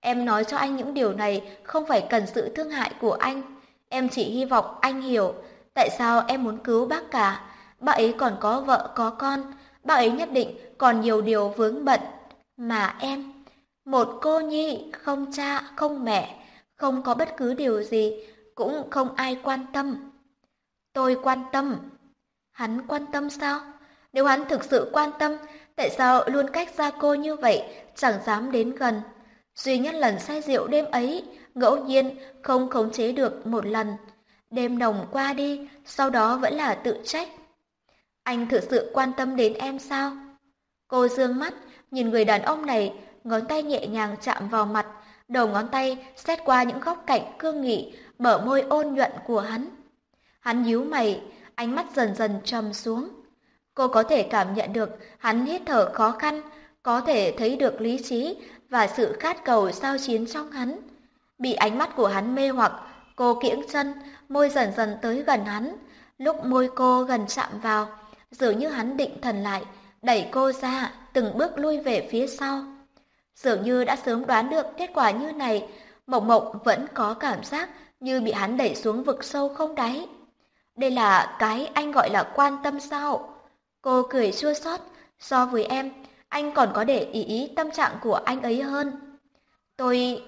Em nói cho anh những điều này không phải cần sự thương hại của anh. Em chỉ hy vọng anh hiểu tại sao em muốn cứu bác cả. Bác ấy còn có vợ có con. Bác ấy nhất định còn nhiều điều vướng bận. Mà em, một cô nhi, không cha, không mẹ, không có bất cứ điều gì, cũng không ai quan tâm. Tôi quan tâm. Hắn quan tâm sao? Nếu hắn thực sự quan tâm, tại sao luôn cách xa cô như vậy, chẳng dám đến gần? Duy nhất lần say rượu đêm ấy, ngẫu nhiên không khống chế được một lần. Đêm nồng qua đi, sau đó vẫn là tự trách. Anh thực sự quan tâm đến em sao? Cô dương mắt, nhìn người đàn ông này, ngón tay nhẹ nhàng chạm vào mặt, đầu ngón tay xét qua những góc cạnh cương nghị, bờ môi ôn nhuận của hắn. Hắn nhíu mày, ánh mắt dần dần trầm xuống. Cô có thể cảm nhận được hắn hít thở khó khăn, có thể thấy được lý trí và sự khát cầu sao chiến trong hắn. Bị ánh mắt của hắn mê hoặc, cô kiễng chân, môi dần dần tới gần hắn. Lúc môi cô gần chạm vào, dường như hắn định thần lại, đẩy cô ra, từng bước lui về phía sau. Dường như đã sớm đoán được kết quả như này, Mộc Mộc vẫn có cảm giác như bị hắn đẩy xuống vực sâu không đáy. Đây là cái anh gọi là quan tâm sao? Cô cười chua xót, so với em, anh còn có để ý ý tâm trạng của anh ấy hơn. Tôi...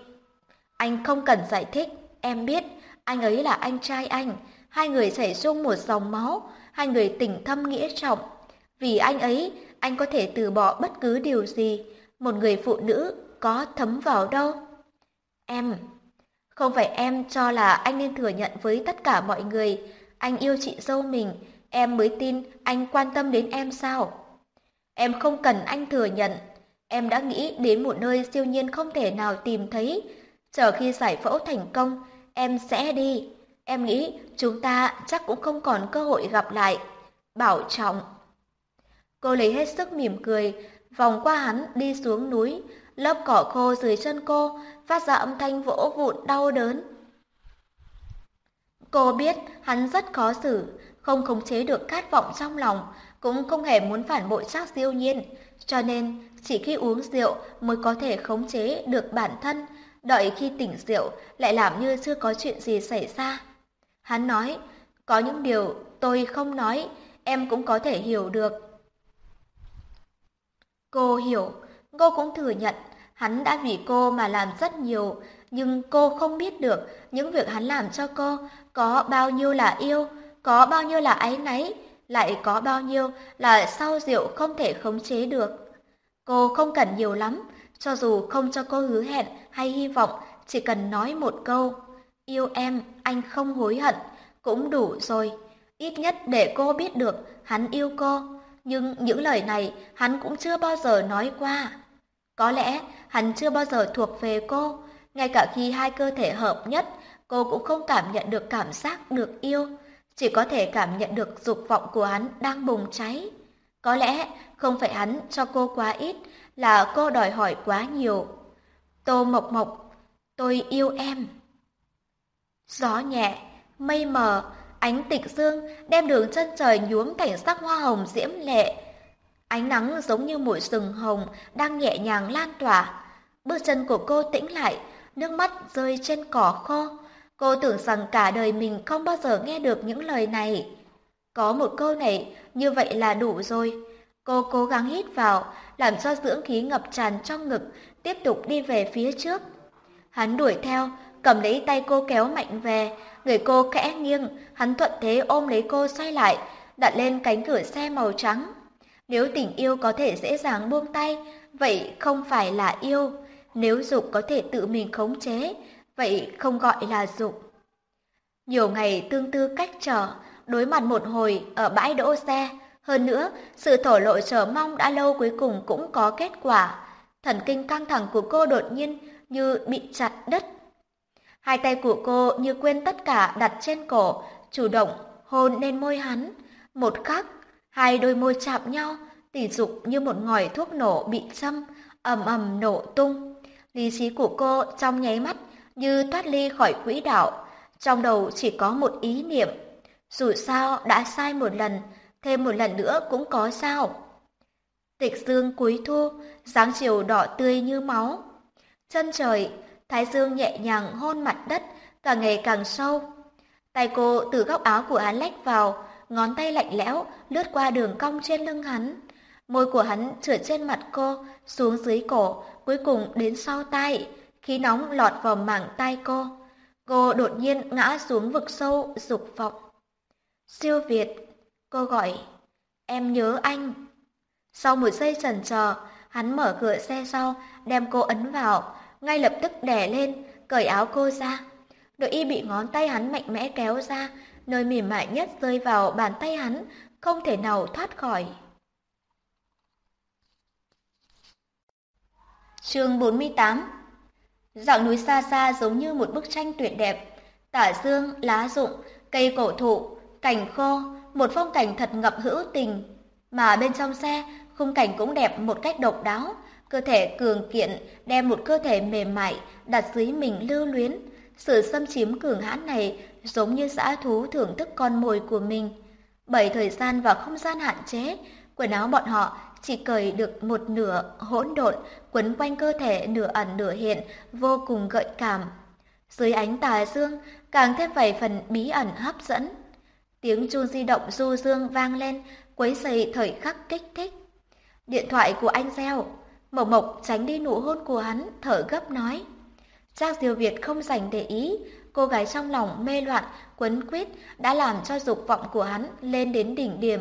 Anh không cần giải thích, em biết, anh ấy là anh trai anh, hai người chảy chung một dòng máu, hai người tình thâm nghĩa trọng. Vì anh ấy, anh có thể từ bỏ bất cứ điều gì, một người phụ nữ có thấm vào đâu. Em, không phải em cho là anh nên thừa nhận với tất cả mọi người, anh yêu chị dâu mình, em mới tin anh quan tâm đến em sao? Em không cần anh thừa nhận, em đã nghĩ đến một nơi siêu nhiên không thể nào tìm thấy. Chờ khi giải phẫu thành công, em sẽ đi. Em nghĩ chúng ta chắc cũng không còn cơ hội gặp lại. Bảo trọng. Cô lấy hết sức mỉm cười, vòng qua hắn đi xuống núi, lớp cỏ khô dưới chân cô phát ra âm thanh vỗ vụn đau đớn. Cô biết hắn rất khó xử, không khống chế được khát vọng trong lòng, cũng không hề muốn phản bội Trác Diêu Nhiên, cho nên chỉ khi uống rượu mới có thể khống chế được bản thân, đợi khi tỉnh rượu lại làm như chưa có chuyện gì xảy ra. Hắn nói, có những điều tôi không nói, em cũng có thể hiểu được. Cô hiểu, cô cũng thừa nhận, hắn đã vì cô mà làm rất nhiều, nhưng cô không biết được những việc hắn làm cho cô có bao nhiêu là yêu, có bao nhiêu là áy náy, lại có bao nhiêu là sau rượu không thể khống chế được. Cô không cần nhiều lắm, cho dù không cho cô hứa hẹn hay hy vọng, chỉ cần nói một câu, yêu em, anh không hối hận, cũng đủ rồi. Ít nhất để cô biết được hắn yêu cô, nhưng những lời này hắn cũng chưa bao giờ nói qua. Có lẽ hắn chưa bao giờ thuộc về cô, ngay cả khi hai cơ thể hợp nhất, cô cũng không cảm nhận được cảm giác được yêu, chỉ có thể cảm nhận được dục vọng của hắn đang bùng cháy. Có lẽ không phải hắn cho cô quá ít, là cô đòi hỏi quá nhiều. Tô Mộc Mộc, tôi yêu em. Gió nhẹ, mây mờ, ánh tịch dương đem đường chân trời nhuốm cảnh sắc hoa hồng diễm lệ. Ánh nắng giống như mũi sừng hồng đang nhẹ nhàng lan tỏa. Bước chân của cô tĩnh lại, nước mắt rơi trên cỏ khô. Cô tưởng rằng cả đời mình không bao giờ nghe được những lời này. Có một câu này như vậy là đủ rồi. Cô cố gắng hít vào, làm cho dưỡng khí ngập tràn trong ngực, tiếp tục đi về phía trước. Hắn đuổi theo, cầm lấy tay cô kéo mạnh về, người cô khẽ nghiêng, hắn thuận thế ôm lấy cô xoay lại, đặt lên cánh cửa xe màu trắng. Nếu tình yêu có thể dễ dàng buông tay, vậy không phải là yêu. Nếu dục có thể tự mình khống chế, vậy không gọi là dụng Nhiều ngày tương tư cách trở, đối mặt một hồi ở bãi đỗ xe. Hơn nữa, sự thổ lộ chờ mong đã lâu cuối cùng cũng có kết quả. Thần kinh căng thẳng của cô đột nhiên như bị chặt đứt. Hai tay của cô như quên tất cả đặt trên cổ, chủ động hôn lên môi hắn. Một khắc, hai đôi môi chạm nhau, tỉ dục như một ngòi thuốc nổ bị châm, ầm ầm nổ tung. Lý trí của cô trong nháy mắt như thoát ly khỏi quỹ đạo, trong đầu chỉ có một ý niệm. Dù sao đã sai một lần, thêm một lần nữa cũng có sao. Tịch dương cuối thu, dáng chiều đỏ tươi như máu. Chân trời, thái dương nhẹ nhàng hôn mặt đất, càng ngày càng sâu. Tay cô từ góc áo của hắn lách vào, ngón tay lạnh lẽo lướt qua đường cong trên lưng hắn. Môi của hắn trượt trên mặt cô, xuống dưới cổ, cuối cùng đến sau tay, khí nóng lọt vào mảng tay cô. Cô đột nhiên ngã xuống vực sâu, dục vọng. Siêu Việt, cô gọi, em nhớ anh. Sau một giây chần chờ, hắn mở cửa xe sau, đem cô ấn vào, ngay lập tức đè lên, cởi áo cô ra. Đội y bị ngón tay hắn mạnh mẽ kéo ra, nơi mềm mại nhất rơi vào bàn tay hắn, không thể nào thoát khỏi. Chương 48 Dạng núi xa xa giống như một bức tranh tuyệt đẹp, tả dương, lá rụng, cây cổ thụ, cảnh khô, một phong cảnh thật ngập hữu tình. Mà bên trong xe, khung cảnh cũng đẹp một cách độc đáo, cơ thể cường kiện đem một cơ thể mềm mại đặt dưới mình lưu luyến. Sự xâm chiếm cường hãn này giống như dã thú thưởng thức con mồi của mình. Bởi thời gian và không gian hạn chế, quần áo bọn họ chỉ cởi được một nửa hỗn độn quấn quanh cơ thể nửa ẩn nửa hiện, vô cùng gợi cảm. Dưới ánh tà dương, càng thêm vài phần bí ẩn hấp dẫn. Tiếng chuông di động du dương vang lên, quấy dày thời khắc kích thích. Điện thoại của anh reo, Mộc Mộc tránh đi nụ hôn của hắn, thở gấp nói. Trác Diêu Việt không dành để ý, cô gái trong lòng mê loạn, quấn quýt đã làm cho dục vọng của hắn lên đến đỉnh điểm.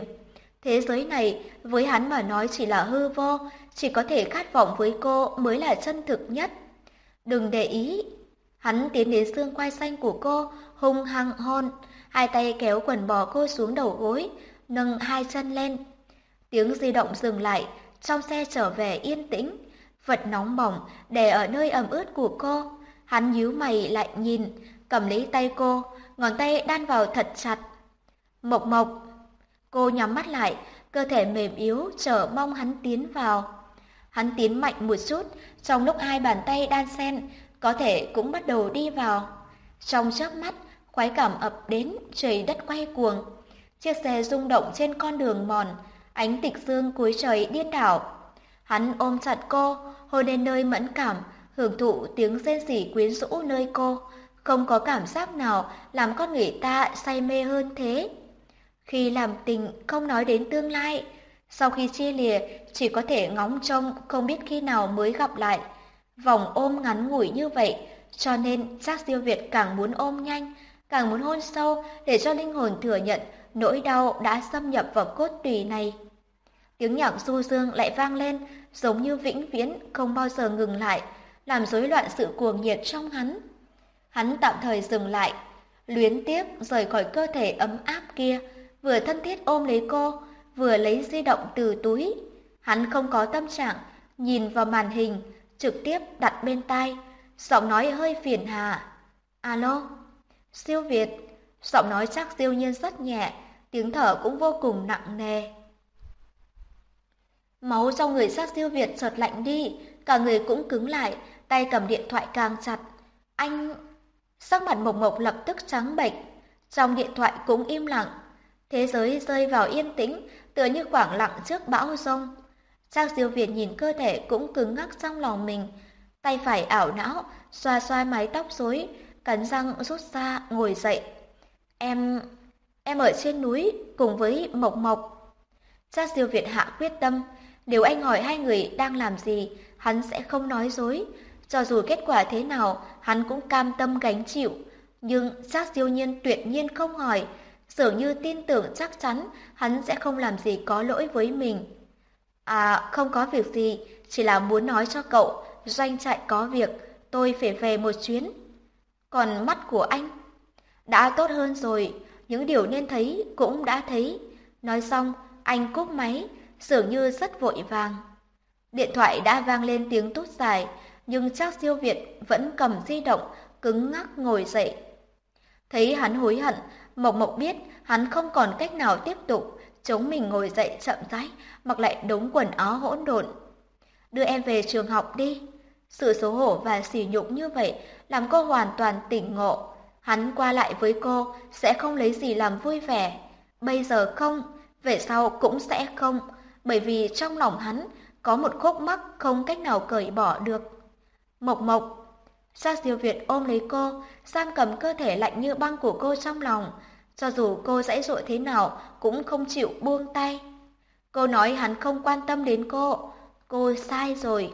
Thế giới này với hắn mà nói chỉ là hư vô, chỉ có thể khát vọng với cô mới là chân thực nhất. Đừng để ý. Hắn tiến đến xương quai xanh của cô, hung hăng hôn, hai tay kéo quần bò cô xuống đầu gối, nâng hai chân lên. Tiếng di động dừng lại, trong xe trở về yên tĩnh. Vật nóng bỏng đè ở nơi ẩm ướt của cô. Hắn nhíu mày lại nhìn, cầm lấy tay cô, ngón tay đan vào thật chặt. Mộc mộc. Cô nhắm mắt lại, cơ thể mềm yếu chờ mong hắn tiến vào. Hắn tiến mạnh một chút, trong lúc hai bàn tay đan xen, có thể cũng bắt đầu đi vào. Trong chớp mắt, khoái cảm ập đến, trời đất quay cuồng. Chiếc xe rung động trên con đường mòn, ánh tịch dương cuối trời điên đảo. Hắn ôm chặt cô, hôn lên nơi mẫn cảm, hưởng thụ tiếng rên rỉ quyến rũ nơi cô, không có cảm giác nào làm con người ta say mê hơn thế. Khi làm tình không nói đến tương lai, sau khi chia lìa chỉ có thể ngóng trông không biết khi nào mới gặp lại. Vòng ôm ngắn ngủi như vậy, cho nên Giác Diêu Việt càng muốn ôm nhanh, càng muốn hôn sâu để cho linh hồn thừa nhận nỗi đau đã xâm nhập vào cốt tùy này. Tiếng nhạc du dương lại vang lên, giống như vĩnh viễn không bao giờ ngừng lại, làm rối loạn sự cuồng nhiệt trong hắn. Hắn tạm thời dừng lại, luyến tiếc rời khỏi cơ thể ấm áp kia, vừa thân thiết ôm lấy cô, vừa lấy di động từ túi. Hắn không có tâm trạng, nhìn vào màn hình, trực tiếp đặt bên tai, giọng nói hơi phiền hà. Alo, siêu Việt, giọng nói chắc siêu nhiên rất nhẹ, tiếng thở cũng vô cùng nặng nề. Máu trong người sắc siêu Việt chợt lạnh đi, cả người cũng cứng lại, tay cầm điện thoại càng chặt. Anh... Sắc mặt mộc mộc lập tức trắng bệch, trong điện thoại cũng im lặng. Thế giới rơi vào yên tĩnh, tựa như khoảng lặng trước bão rông. Trang Diêu Việt nhìn cơ thể cũng cứng ngắc trong lòng mình, tay phải ảo não, xoa xoa mái tóc rối, cắn răng rút ra, ngồi dậy. Em... em ở trên núi cùng với Mộc Mộc. Trang Diêu Việt hạ quyết tâm, nếu anh hỏi hai người đang làm gì, hắn sẽ không nói dối. Cho dù kết quả thế nào, hắn cũng cam tâm gánh chịu. Nhưng Giác Diêu Nhiên tuyệt nhiên không hỏi, dường như tin tưởng chắc chắn hắn sẽ không làm gì có lỗi với mình. À, không có việc gì, chỉ là muốn nói cho cậu, doanh trại có việc, tôi phải về một chuyến. Còn mắt của anh? Đã tốt hơn rồi, những điều nên thấy cũng đã thấy. Nói xong, anh cúp máy, dường như rất vội vàng. Điện thoại đã vang lên tiếng tút dài, nhưng chắc siêu Việt vẫn cầm di động, cứng ngắc ngồi dậy. Thấy hắn hối hận, Mộc Mộc biết hắn không còn cách nào tiếp tục, chống mình ngồi dậy chậm rãi, mặc lại đống quần áo hỗn độn. Đưa em về trường học đi. Sự xấu hổ và sỉ nhục như vậy làm cô hoàn toàn tỉnh ngộ. Hắn qua lại với cô sẽ không lấy gì làm vui vẻ. Bây giờ không, về sau cũng sẽ không, bởi vì trong lòng hắn có một khúc mắc không cách nào cởi bỏ được. Mộc Mộc Sa Diêu Việt ôm lấy cô, giam cầm cơ thể lạnh như băng của cô trong lòng. Cho dù cô dãy dội thế nào cũng không chịu buông tay. Cô nói hắn không quan tâm đến cô. Cô sai rồi.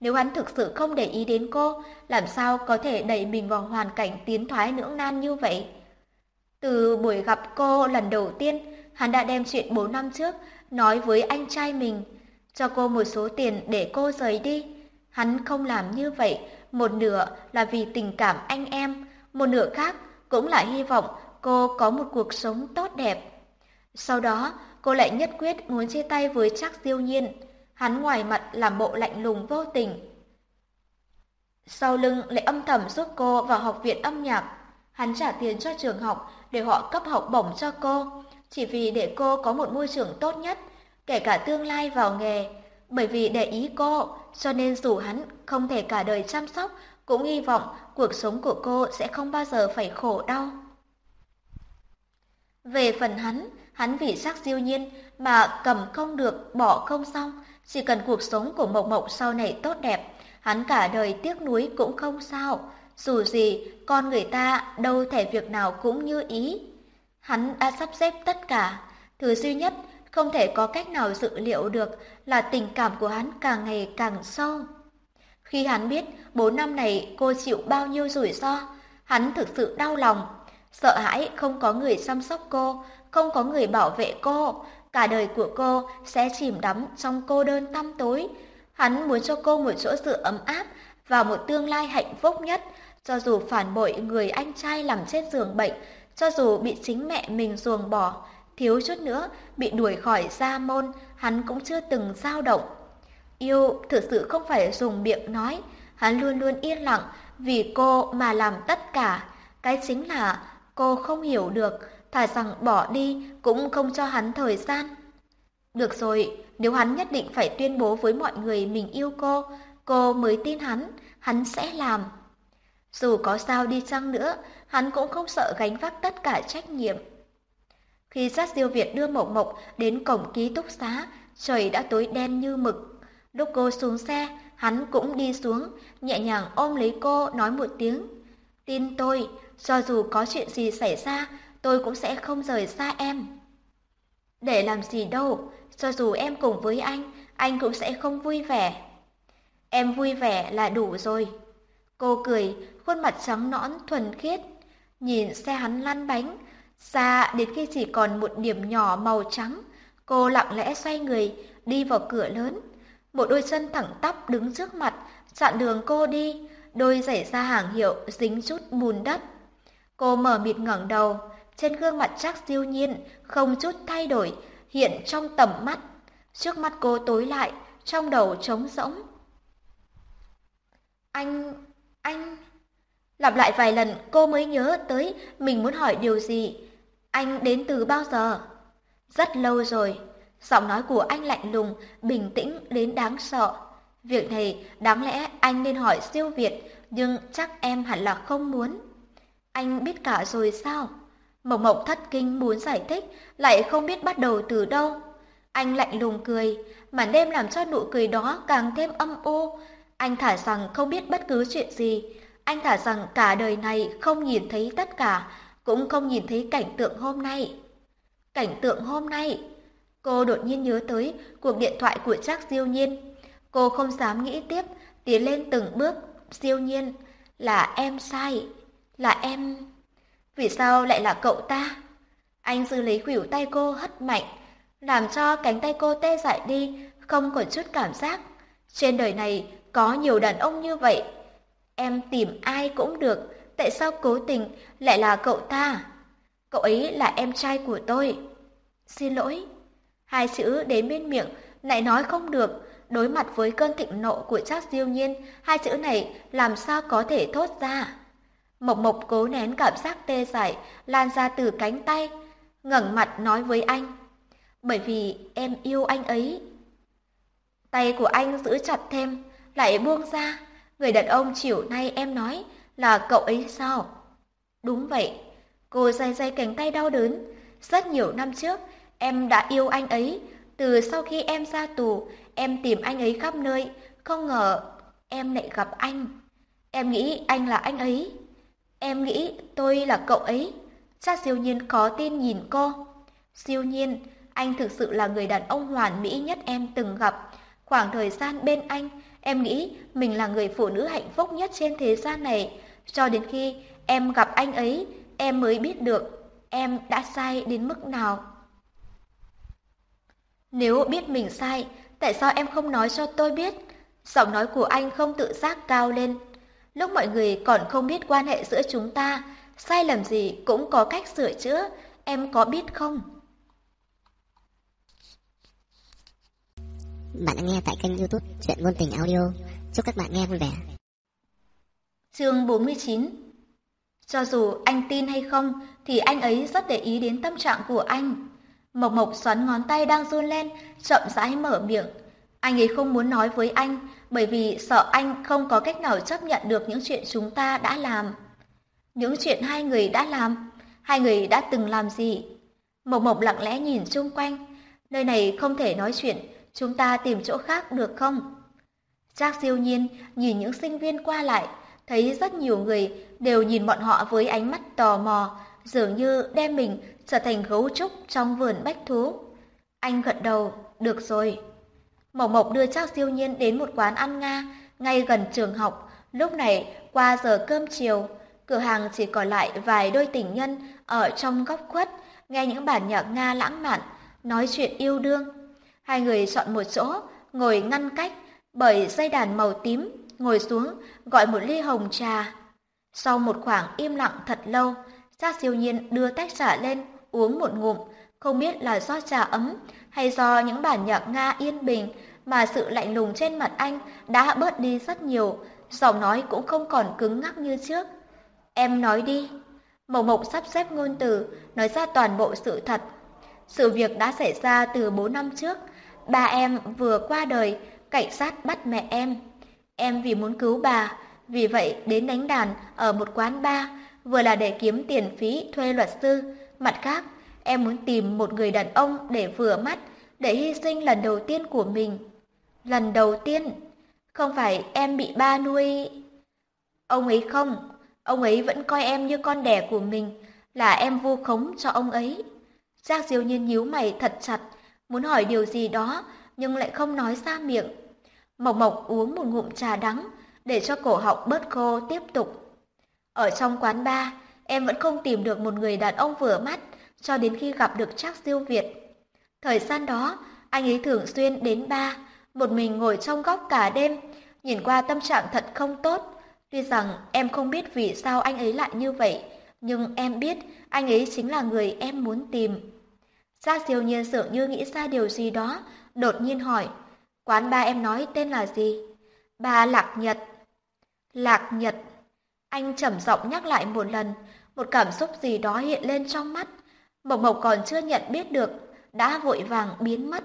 Nếu hắn thực sự không để ý đến cô, làm sao có thể đẩy mình vào hoàn cảnh tiến thoái lưỡng nan như vậy? Từ buổi gặp cô lần đầu tiên, hắn đã đem chuyện 4 năm trước nói với anh trai mình, cho cô một số tiền để cô rời đi. Hắn không làm như vậy, một nửa là vì tình cảm anh em, một nửa khác cũng là hy vọng cô có một cuộc sống tốt đẹp. Sau đó, cô lại nhất quyết muốn chia tay với Trác Diêu Nhiên. Hắn ngoài mặt làm bộ lạnh lùng vô tình. Sau lưng lại âm thầm giúp cô vào học viện âm nhạc. Hắn trả tiền cho trường học để họ cấp học bổng cho cô, chỉ vì để cô có một môi trường tốt nhất, kể cả tương lai vào nghề. Bởi vì để ý cô, cho nên dù hắn không thể cả đời chăm sóc, cũng hy vọng cuộc sống của cô sẽ không bao giờ phải khổ đau. Về phần hắn, hắn vì sắc diêu nhiên mà cầm không được, bỏ không xong, chỉ cần cuộc sống của Mộc Mộc sau này tốt đẹp, hắn cả đời tiếc nuối cũng không sao. Dù gì, con người ta đâu thể việc nào cũng như ý. Hắn đã sắp xếp tất cả, thứ duy nhất không thể có cách nào dự liệu được là tình cảm của hắn càng ngày càng sâu. Khi hắn biết bốn năm này cô chịu bao nhiêu rủi ro, hắn thực sự đau lòng, sợ hãi không có người chăm sóc cô, không có người bảo vệ cô, cả đời của cô sẽ chìm đắm trong cô đơn tăm tối. Hắn muốn cho cô một chỗ dựa ấm áp và một tương lai hạnh phúc nhất, cho dù phản bội người anh trai nằm trên giường bệnh, cho dù bị chính mẹ mình ruồng bỏ, thiếu chút nữa bị đuổi khỏi gia môn, hắn cũng chưa từng dao động. Yêu thực sự không phải dùng miệng nói, hắn luôn luôn yên lặng vì cô mà làm tất cả. Cái chính là cô không hiểu được, thà rằng bỏ đi cũng không cho hắn thời gian. Được rồi, nếu hắn nhất định phải tuyên bố với mọi người mình yêu cô, cô mới tin hắn, hắn sẽ làm. Dù có sao đi chăng nữa, hắn cũng không sợ gánh vác tất cả trách nhiệm. Khi sát diêu Việt đưa Mộc Mộc đến cổng ký túc xá, trời đã tối đen như mực. Lúc cô xuống xe, hắn cũng đi xuống, nhẹ nhàng ôm lấy cô nói một tiếng. Tin tôi, cho dù có chuyện gì xảy ra, tôi cũng sẽ không rời xa em. Để làm gì đâu, cho dù em cùng với anh, anh cũng sẽ không vui vẻ. Em vui vẻ là đủ rồi. Cô cười, khuôn mặt trắng nõn thuần khiết, nhìn xe hắn lăn bánh, xa đến khi chỉ còn một điểm nhỏ màu trắng. Cô lặng lẽ xoay người, đi vào cửa lớn. Một đôi chân thẳng tắp đứng trước mặt, chặn đường cô đi, đôi giày da hàng hiệu dính chút bùn đất. Cô mở mịt ngẩng đầu, trên gương mặt chắc siêu nhiên, không chút thay đổi, hiện trong tầm mắt. Trước mắt cô tối lại, trong đầu trống rỗng. Anh, anh... Lặp lại vài lần cô mới nhớ tới mình muốn hỏi điều gì. Anh đến từ bao giờ? Rất lâu rồi. Giọng nói của anh lạnh lùng, bình tĩnh đến đáng sợ. Việc này đáng lẽ anh nên hỏi siêu Việt, nhưng chắc em hẳn là không muốn. Anh biết cả rồi sao? Mộc Mộc thất kinh muốn giải thích, lại không biết bắt đầu từ đâu. Anh lạnh lùng cười, màn đêm làm cho nụ cười đó càng thêm âm u. Anh thả rằng không biết bất cứ chuyện gì. Anh thả rằng cả đời này không nhìn thấy tất cả, cũng không nhìn thấy cảnh tượng hôm nay. Cảnh tượng hôm nay, cô đột nhiên nhớ tới cuộc điện thoại của Trác Diêu Nhiên. Cô không dám nghĩ tiếp, tiến lên từng bước, Diêu Nhiên, là em sai, là em... Vì sao lại là cậu ta? Anh giữ lấy khuỷu tay cô hất mạnh, làm cho cánh tay cô tê dại đi, không còn chút cảm giác. Trên đời này có nhiều đàn ông như vậy. Em tìm ai cũng được, tại sao cố tình lại là cậu ta? Cậu ấy là em trai của tôi. Xin lỗi. Hai chữ đến bên miệng, lại nói không được. Đối mặt với cơn thịnh nộ của Trác Diêu Nhiên, hai chữ này làm sao có thể thốt ra. Mộc Mộc cố nén cảm giác tê dại lan ra từ cánh tay, ngẩng mặt nói với anh. Bởi vì em yêu anh ấy. Tay của anh giữ chặt thêm, lại buông ra. Người đàn ông chiều nay em nói là cậu ấy sao? Đúng vậy. Cô day day cánh tay đau đớn. Rất nhiều năm trước, em đã yêu anh ấy. Từ sau khi em ra tù, em tìm anh ấy khắp nơi. Không ngờ em lại gặp anh. Em nghĩ anh là anh ấy. Em nghĩ tôi là cậu ấy. Cha siêu nhiên khó tin nhìn cô. Siêu nhiên, anh thực sự là người đàn ông hoàn mỹ nhất em từng gặp. Khoảng thời gian bên anh, em nghĩ mình là người phụ nữ hạnh phúc nhất trên thế gian này. Cho đến khi em gặp anh ấy, em mới biết được em đã sai đến mức nào. Nếu biết mình sai, tại sao em không nói cho tôi biết? Giọng nói của anh không tự giác cao lên. Lúc mọi người còn không biết quan hệ giữa chúng ta, sai lầm gì cũng có cách sửa chữa, em có biết không? Bạn đang nghe tại kênh youtube Chuyện Ngôn Tình Audio. Chúc các bạn nghe vui vẻ. Chương 49 Cho dù anh tin hay không, thì anh ấy rất để ý đến tâm trạng của anh. Mộc Mộc xoắn ngón tay đang run lên, chậm rãi mở miệng. Anh ấy không muốn nói với anh, bởi vì sợ anh không có cách nào chấp nhận được những chuyện chúng ta đã làm. Những chuyện hai người đã làm, hai người đã từng làm gì? Mộc Mộc lặng lẽ nhìn xung quanh, nơi này không thể nói chuyện, chúng ta tìm chỗ khác được không? Giác siêu nhiên nhìn những sinh viên qua lại, thấy rất nhiều người đều nhìn bọn họ với ánh mắt tò mò, dường như đem mình trở thành gấu trúc trong vườn bách thú. Anh gật đầu, được rồi. Mộc Mộc đưa Trác siêu nhiên đến một quán ăn Nga, ngay gần trường học. Lúc này, qua giờ cơm chiều, cửa hàng chỉ còn lại vài đôi tình nhân ở trong góc khuất, nghe những bản nhạc Nga lãng mạn, nói chuyện yêu đương. Hai người chọn một chỗ, ngồi ngăn cách bởi dây đàn màu tím, ngồi xuống, gọi một ly hồng trà. Sau một khoảng im lặng thật lâu, Giác siêu nhiên đưa tách trà lên, uống một ngụm, không biết là do trà ấm hay do những bản nhạc Nga yên bình mà sự lạnh lùng trên mặt anh đã bớt đi rất nhiều, giọng nói cũng không còn cứng ngắc như trước. Em nói đi. Mộc Mộc sắp xếp ngôn từ, nói ra toàn bộ sự thật. Sự việc đã xảy ra từ 4 năm trước. Ba em vừa qua đời, cảnh sát bắt mẹ em. Em vì muốn cứu bà, vì vậy đến đánh đàn ở một quán bar, vừa là để kiếm tiền phí thuê luật sư. Mặt khác, em muốn tìm một người đàn ông để vừa mắt, để hy sinh lần đầu tiên của mình. Lần đầu tiên, không phải em bị ba nuôi... Ông ấy không, ông ấy vẫn coi em như con đẻ của mình, là em vu khống cho ông ấy. Giác diêu nhiên nhíu mày thật chặt, muốn hỏi điều gì đó, nhưng lại không nói ra miệng. Mộc Mộc uống một ngụm trà đắng, để cho cổ họng bớt khô tiếp tục. Ở trong quán bar, em vẫn không tìm được một người đàn ông vừa mắt, cho đến khi gặp được Trác Diêu Việt. Thời gian đó, anh ấy thường xuyên đến bar, một mình ngồi trong góc cả đêm, nhìn qua tâm trạng thật không tốt. Tuy rằng em không biết vì sao anh ấy lại như vậy, nhưng em biết anh ấy chính là người em muốn tìm. Giác siêu nhiên dường như nghĩ ra điều gì đó, đột nhiên hỏi, quán ba em nói tên là gì? Ba Lạc Nhật. Lạc Nhật. Anh trầm giọng nhắc lại một lần, một cảm xúc gì đó hiện lên trong mắt. Mộc Mộc còn chưa nhận biết được, đã vội vàng biến mất.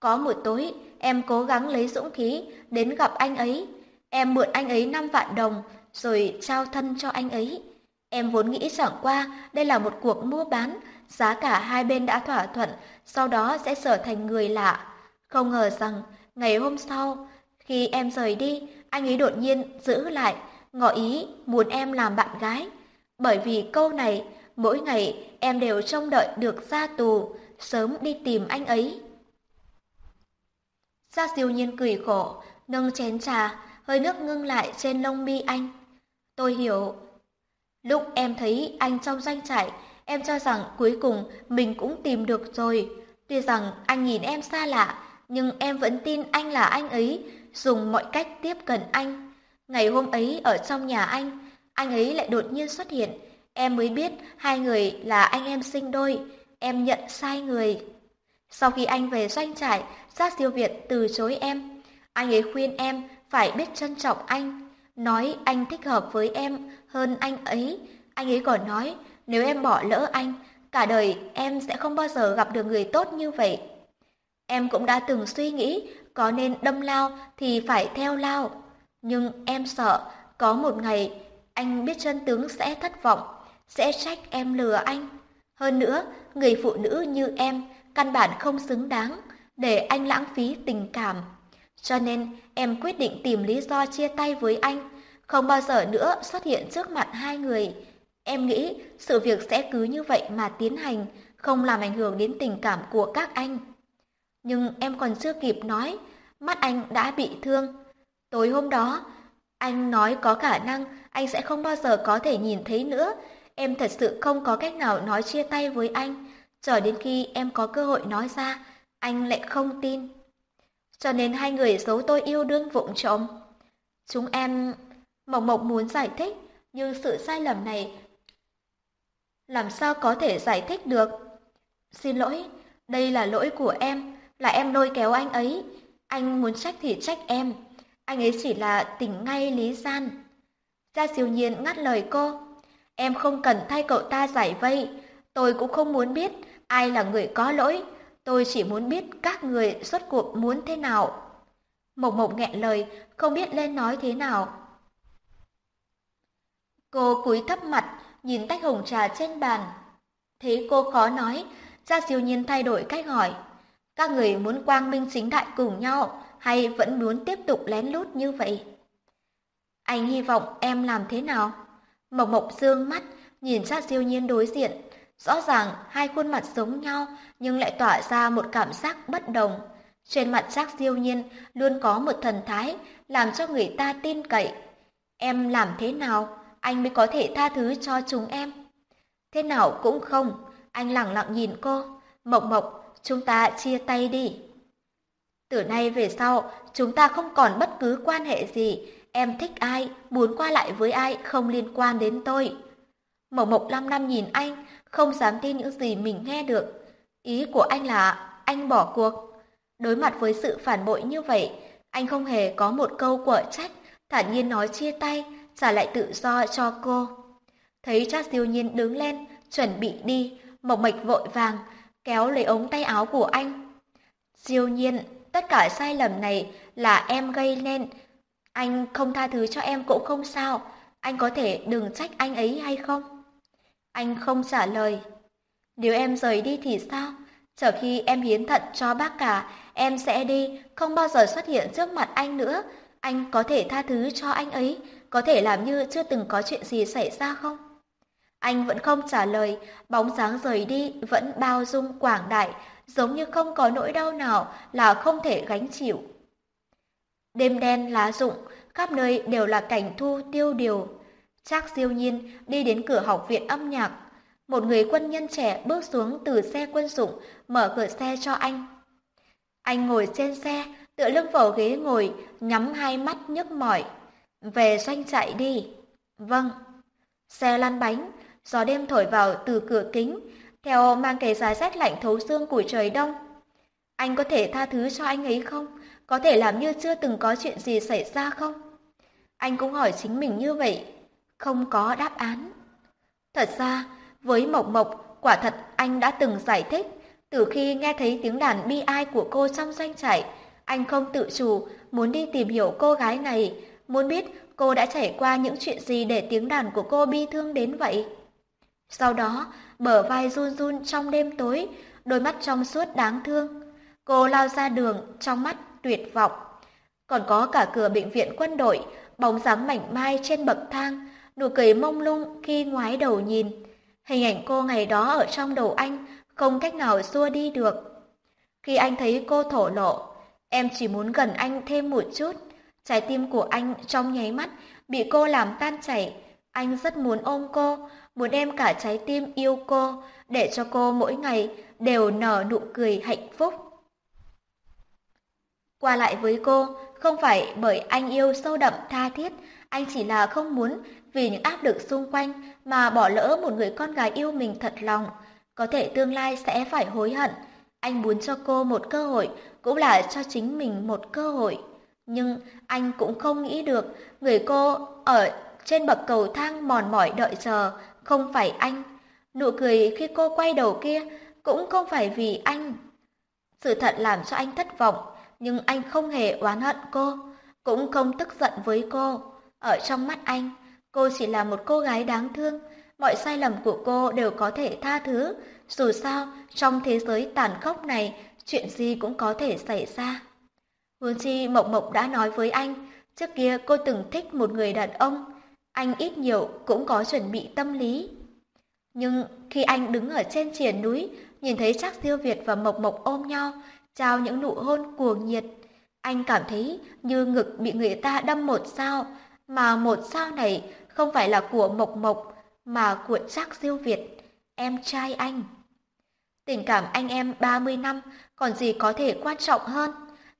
Có một tối, em cố gắng lấy dũng khí đến gặp anh ấy. Em mượn anh ấy 5 vạn đồng, rồi trao thân cho anh ấy. Em vốn nghĩ chẳng qua đây là một cuộc mua bán, giá cả hai bên đã thỏa thuận, sau đó sẽ trở thành người lạ. Không ngờ rằng, ngày hôm sau, khi em rời đi, anh ấy đột nhiên giữ lại, ngỏ ý muốn em làm bạn gái. Bởi vì câu này, mỗi ngày em đều trông đợi được ra tù, sớm đi tìm anh ấy. Gia siêu nhiên cười khổ, nâng chén trà, hơi nước ngưng lại trên lông mi anh. Tôi hiểu. Lúc em thấy anh trong doanh trại, em cho rằng cuối cùng mình cũng tìm được rồi. Tuy rằng anh nhìn em xa lạ, nhưng em vẫn tin anh là anh ấy, dùng mọi cách tiếp cận anh. Ngày hôm ấy ở trong nhà anh, anh ấy lại đột nhiên xuất hiện. em mới biết hai người là anh em sinh đôi, em nhận sai người. Sau khi anh về doanh trại, Giác Siêu Việt từ chối em. Anh ấy khuyên em phải biết trân trọng anh, nói anh thích hợp với em hơn anh ấy. Anh ấy còn nói nếu em bỏ lỡ anh, cả đời em sẽ không bao giờ gặp được người tốt như vậy. Em cũng đã từng suy nghĩ có nên đâm lao thì phải theo lao. Nhưng em sợ có một ngày anh biết chân tướng sẽ thất vọng, sẽ trách em lừa anh. Hơn nữa, người phụ nữ như em căn bản không xứng đáng để anh lãng phí tình cảm. Cho nên em quyết định tìm lý do chia tay với anh, không bao giờ nữa xuất hiện trước mặt hai người. Em nghĩ sự việc sẽ cứ như vậy mà tiến hành, không làm ảnh hưởng đến tình cảm của các anh. Nhưng em còn chưa kịp nói, mắt anh đã bị thương. Tối hôm đó, anh nói có khả năng anh sẽ không bao giờ có thể nhìn thấy nữa. Em thật sự không có cách nào nói chia tay với anh. Chờ đến khi em có cơ hội nói ra, anh lại không tin. Cho nên hai người giấu tôi yêu đương vụng trộm. Chúng em... Mộc Mộc muốn giải thích, nhưng sự sai lầm này làm sao có thể giải thích được? Xin lỗi, đây là lỗi của em, là em lôi kéo anh ấy. Anh muốn trách thì trách em. Anh ấy chỉ là tỉnh ngay lý gian. Gia siêu nhiên ngắt lời cô. Em không cần thay cậu ta giải vây. Tôi cũng không muốn biết ai là người có lỗi. Tôi chỉ muốn biết các người xuất cuộc muốn thế nào. Mộc Mộc nghẹn lời, không biết lên nói thế nào. Cô cúi thấp mặt, nhìn tách hồng trà trên bàn. Thấy cô khó nói, Gia siêu nhiên thay đổi cách hỏi. Các người muốn quang minh chính đại cùng nhau hay vẫn muốn tiếp tục lén lút như vậy? Anh hy vọng em làm thế nào? Mộc Mộc dương mắt, nhìn ra Diêu Nhiên đối diện. Rõ ràng hai khuôn mặt giống nhau nhưng lại tỏa ra một cảm giác bất đồng. Trên mặt giác Diêu Nhiên luôn có một thần thái làm cho người ta tin cậy. Em làm thế nào, anh mới có thể tha thứ cho chúng em? Thế nào cũng không, anh lặng lặng nhìn cô. Mộc Mộc, chúng ta chia tay đi. Từ nay về sau, chúng ta không còn bất cứ quan hệ gì. Em thích ai, muốn qua lại với ai không liên quan đến tôi. Mộc Mộc năm năm nhìn anh, không dám tin những gì mình nghe được. Ý của anh là anh bỏ cuộc. Đối mặt với sự phản bội như vậy, anh không hề có một câu quở trách, thản nhiên nói chia tay, trả lại tự do cho cô. Thấy Trác Diêu Nhiên đứng lên, chuẩn bị đi, Mộc Mạch vội vàng, kéo lấy ống tay áo của anh. Diêu Nhiên, tất cả sai lầm này là em gây nên. Anh không tha thứ cho em cũng không sao, anh có thể đừng trách anh ấy hay không? Anh không trả lời. Nếu em rời đi thì sao? Chờ khi em hiến thận cho bác cả, em sẽ đi, không bao giờ xuất hiện trước mặt anh nữa. Anh có thể tha thứ cho anh ấy, có thể làm như chưa từng có chuyện gì xảy ra không? Anh vẫn không trả lời, bóng dáng rời đi vẫn bao dung quảng đại, giống như không có nỗi đau nào là không thể gánh chịu. Đêm đen lá rụng, khắp nơi đều là cảnh thu tiêu điều. Trác siêu nhiên đi đến cửa học viện âm nhạc. Một người quân nhân trẻ bước xuống từ xe quân dụng, mở cửa xe cho anh. Anh ngồi trên xe, tựa lưng vào ghế ngồi, nhắm hai mắt nhức mỏi. Về doanh chạy đi. Vâng. Xe lăn bánh, gió đêm thổi vào từ cửa kính, theo mang cái giá rét lạnh thấu xương của trời đông. Anh có thể tha thứ cho anh ấy không? Có thể làm như chưa từng có chuyện gì xảy ra không? Anh cũng hỏi chính mình như vậy, không có đáp án. Thật ra, với Mộc Mộc, quả thật anh đã từng giải thích, từ khi nghe thấy tiếng đàn bi ai của cô trong doanh trại, anh không tự chủ muốn đi tìm hiểu cô gái này, muốn biết cô đã trải qua những chuyện gì để tiếng đàn của cô bi thương đến vậy. Sau đó, bờ vai run run trong đêm tối, đôi mắt trong suốt đáng thương. Cô lao ra đường, trong mắt tuyệt vọng. Còn có cả cửa bệnh viện quân đội, bóng dáng mảnh mai trên bậc thang, nụ cười mông lung khi ngoái đầu nhìn. Hình ảnh cô ngày đó ở trong đầu anh không cách nào xua đi được. Khi anh thấy cô thổ lộ, em chỉ muốn gần anh thêm một chút. Trái tim của anh trong nháy mắt bị cô làm tan chảy. Anh rất muốn ôm cô, muốn đem cả trái tim yêu cô, để cho cô mỗi ngày đều nở nụ cười hạnh phúc. Qua lại với cô, không phải bởi anh yêu sâu đậm tha thiết, anh chỉ là không muốn vì những áp lực xung quanh mà bỏ lỡ một người con gái yêu mình thật lòng, có thể tương lai sẽ phải hối hận. Anh muốn cho cô một cơ hội, cũng là cho chính mình một cơ hội. Nhưng anh cũng không nghĩ được người cô ở trên bậc cầu thang mòn mỏi đợi chờ không phải anh. Nụ cười khi cô quay đầu kia cũng không phải vì anh. Sự thật làm cho anh thất vọng, nhưng anh không hề oán hận cô, cũng không tức giận với cô. Ở trong mắt anh, cô chỉ là một cô gái đáng thương, mọi sai lầm của cô đều có thể tha thứ, dù sao trong thế giới tàn khốc này, chuyện gì cũng có thể xảy ra. Huống chi Mộc Mộc đã nói với anh, trước kia cô từng thích một người đàn ông, anh ít nhiều cũng có chuẩn bị tâm lý. Nhưng khi anh đứng ở trên triển núi, nhìn thấy chắc Diêu Việt và Mộc Mộc ôm nhau, trao những nụ hôn cuồng nhiệt, anh cảm thấy như ngực bị người ta đâm một sao, mà một sao này không phải là của Mộc Mộc, mà của chắc Diêu Việt, em trai anh. Tình cảm anh em 30 năm, còn gì có thể quan trọng hơn?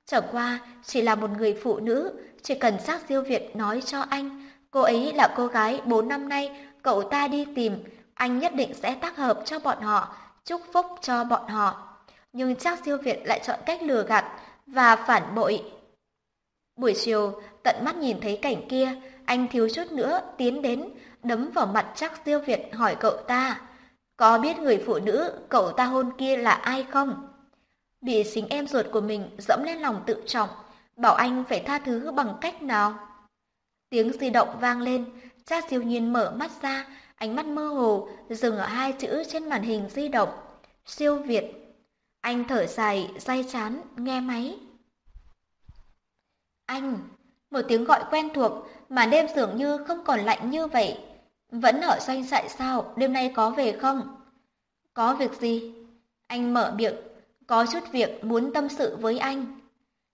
Chẳng qua chỉ là một người phụ nữ, chỉ cần xác Diêu Việt nói cho anh, cô ấy là cô gái 4 năm nay cậu ta đi tìm, anh nhất định sẽ tác hợp cho bọn họ, chúc phúc cho bọn họ. Nhưng chắc Siêu Việt lại chọn cách lừa gạt và phản bội. Buổi chiều, tận mắt nhìn thấy cảnh kia, anh thiếu chút nữa tiến đến, đấm vào mặt chắc Siêu Việt hỏi cậu ta, có biết người phụ nữ cậu ta hôn kia là ai không? Bị chính em ruột của mình dẫm lên lòng tự trọng, bảo anh phải tha thứ bằng cách nào? Tiếng di động vang lên, cha siêu nhiên mở mắt ra, ánh mắt mơ hồ, dừng ở hai chữ trên màn hình di động. Siêu Việt. Anh thở dài, day chán, nghe máy. Anh, một tiếng gọi quen thuộc, mà đêm dường như không còn lạnh như vậy. Vẫn ở doanh trại sao, đêm nay có về không? Có việc gì? Anh mở miệng, có chút việc muốn tâm sự với anh.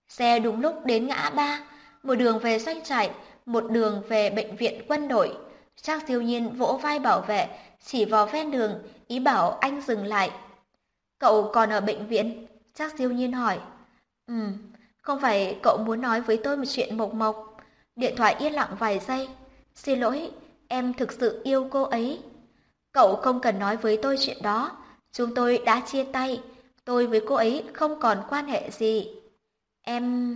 Xe đúng lúc đến ngã ba, một đường về doanh trại, một đường về bệnh viện quân đội. Trác siêu nhiên vỗ vai bảo vệ, chỉ vào ven đường, ý bảo anh dừng lại. Cậu còn ở bệnh viện? Trác siêu nhiên hỏi. Ừ, không phải cậu muốn nói với tôi một chuyện mộc mộc. Điện thoại yên lặng vài giây. Xin lỗi, em thực sự yêu cô ấy. Cậu không cần nói với tôi chuyện đó. Chúng tôi đã chia tay. Tôi với cô ấy không còn quan hệ gì. Em...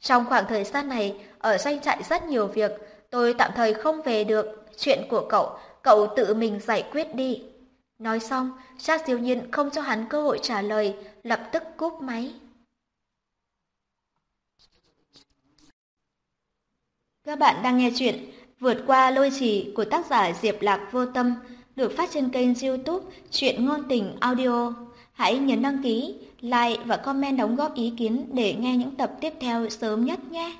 Trong khoảng thời gian này, ở doanh trại rất nhiều việc, tôi tạm thời không về được. Chuyện của cậu, cậu tự mình giải quyết đi. Nói xong, Trác Diêu Nhiên không cho hắn cơ hội trả lời, lập tức cúp máy. Các bạn đang nghe chuyện Vượt qua lôi trì của tác giả Diệp Lạc Vô Tâm được phát trên kênh youtube Chuyện Ngôn Tình Audio. Hãy nhấn đăng ký, like và comment đóng góp ý kiến để nghe những tập tiếp theo sớm nhất nhé.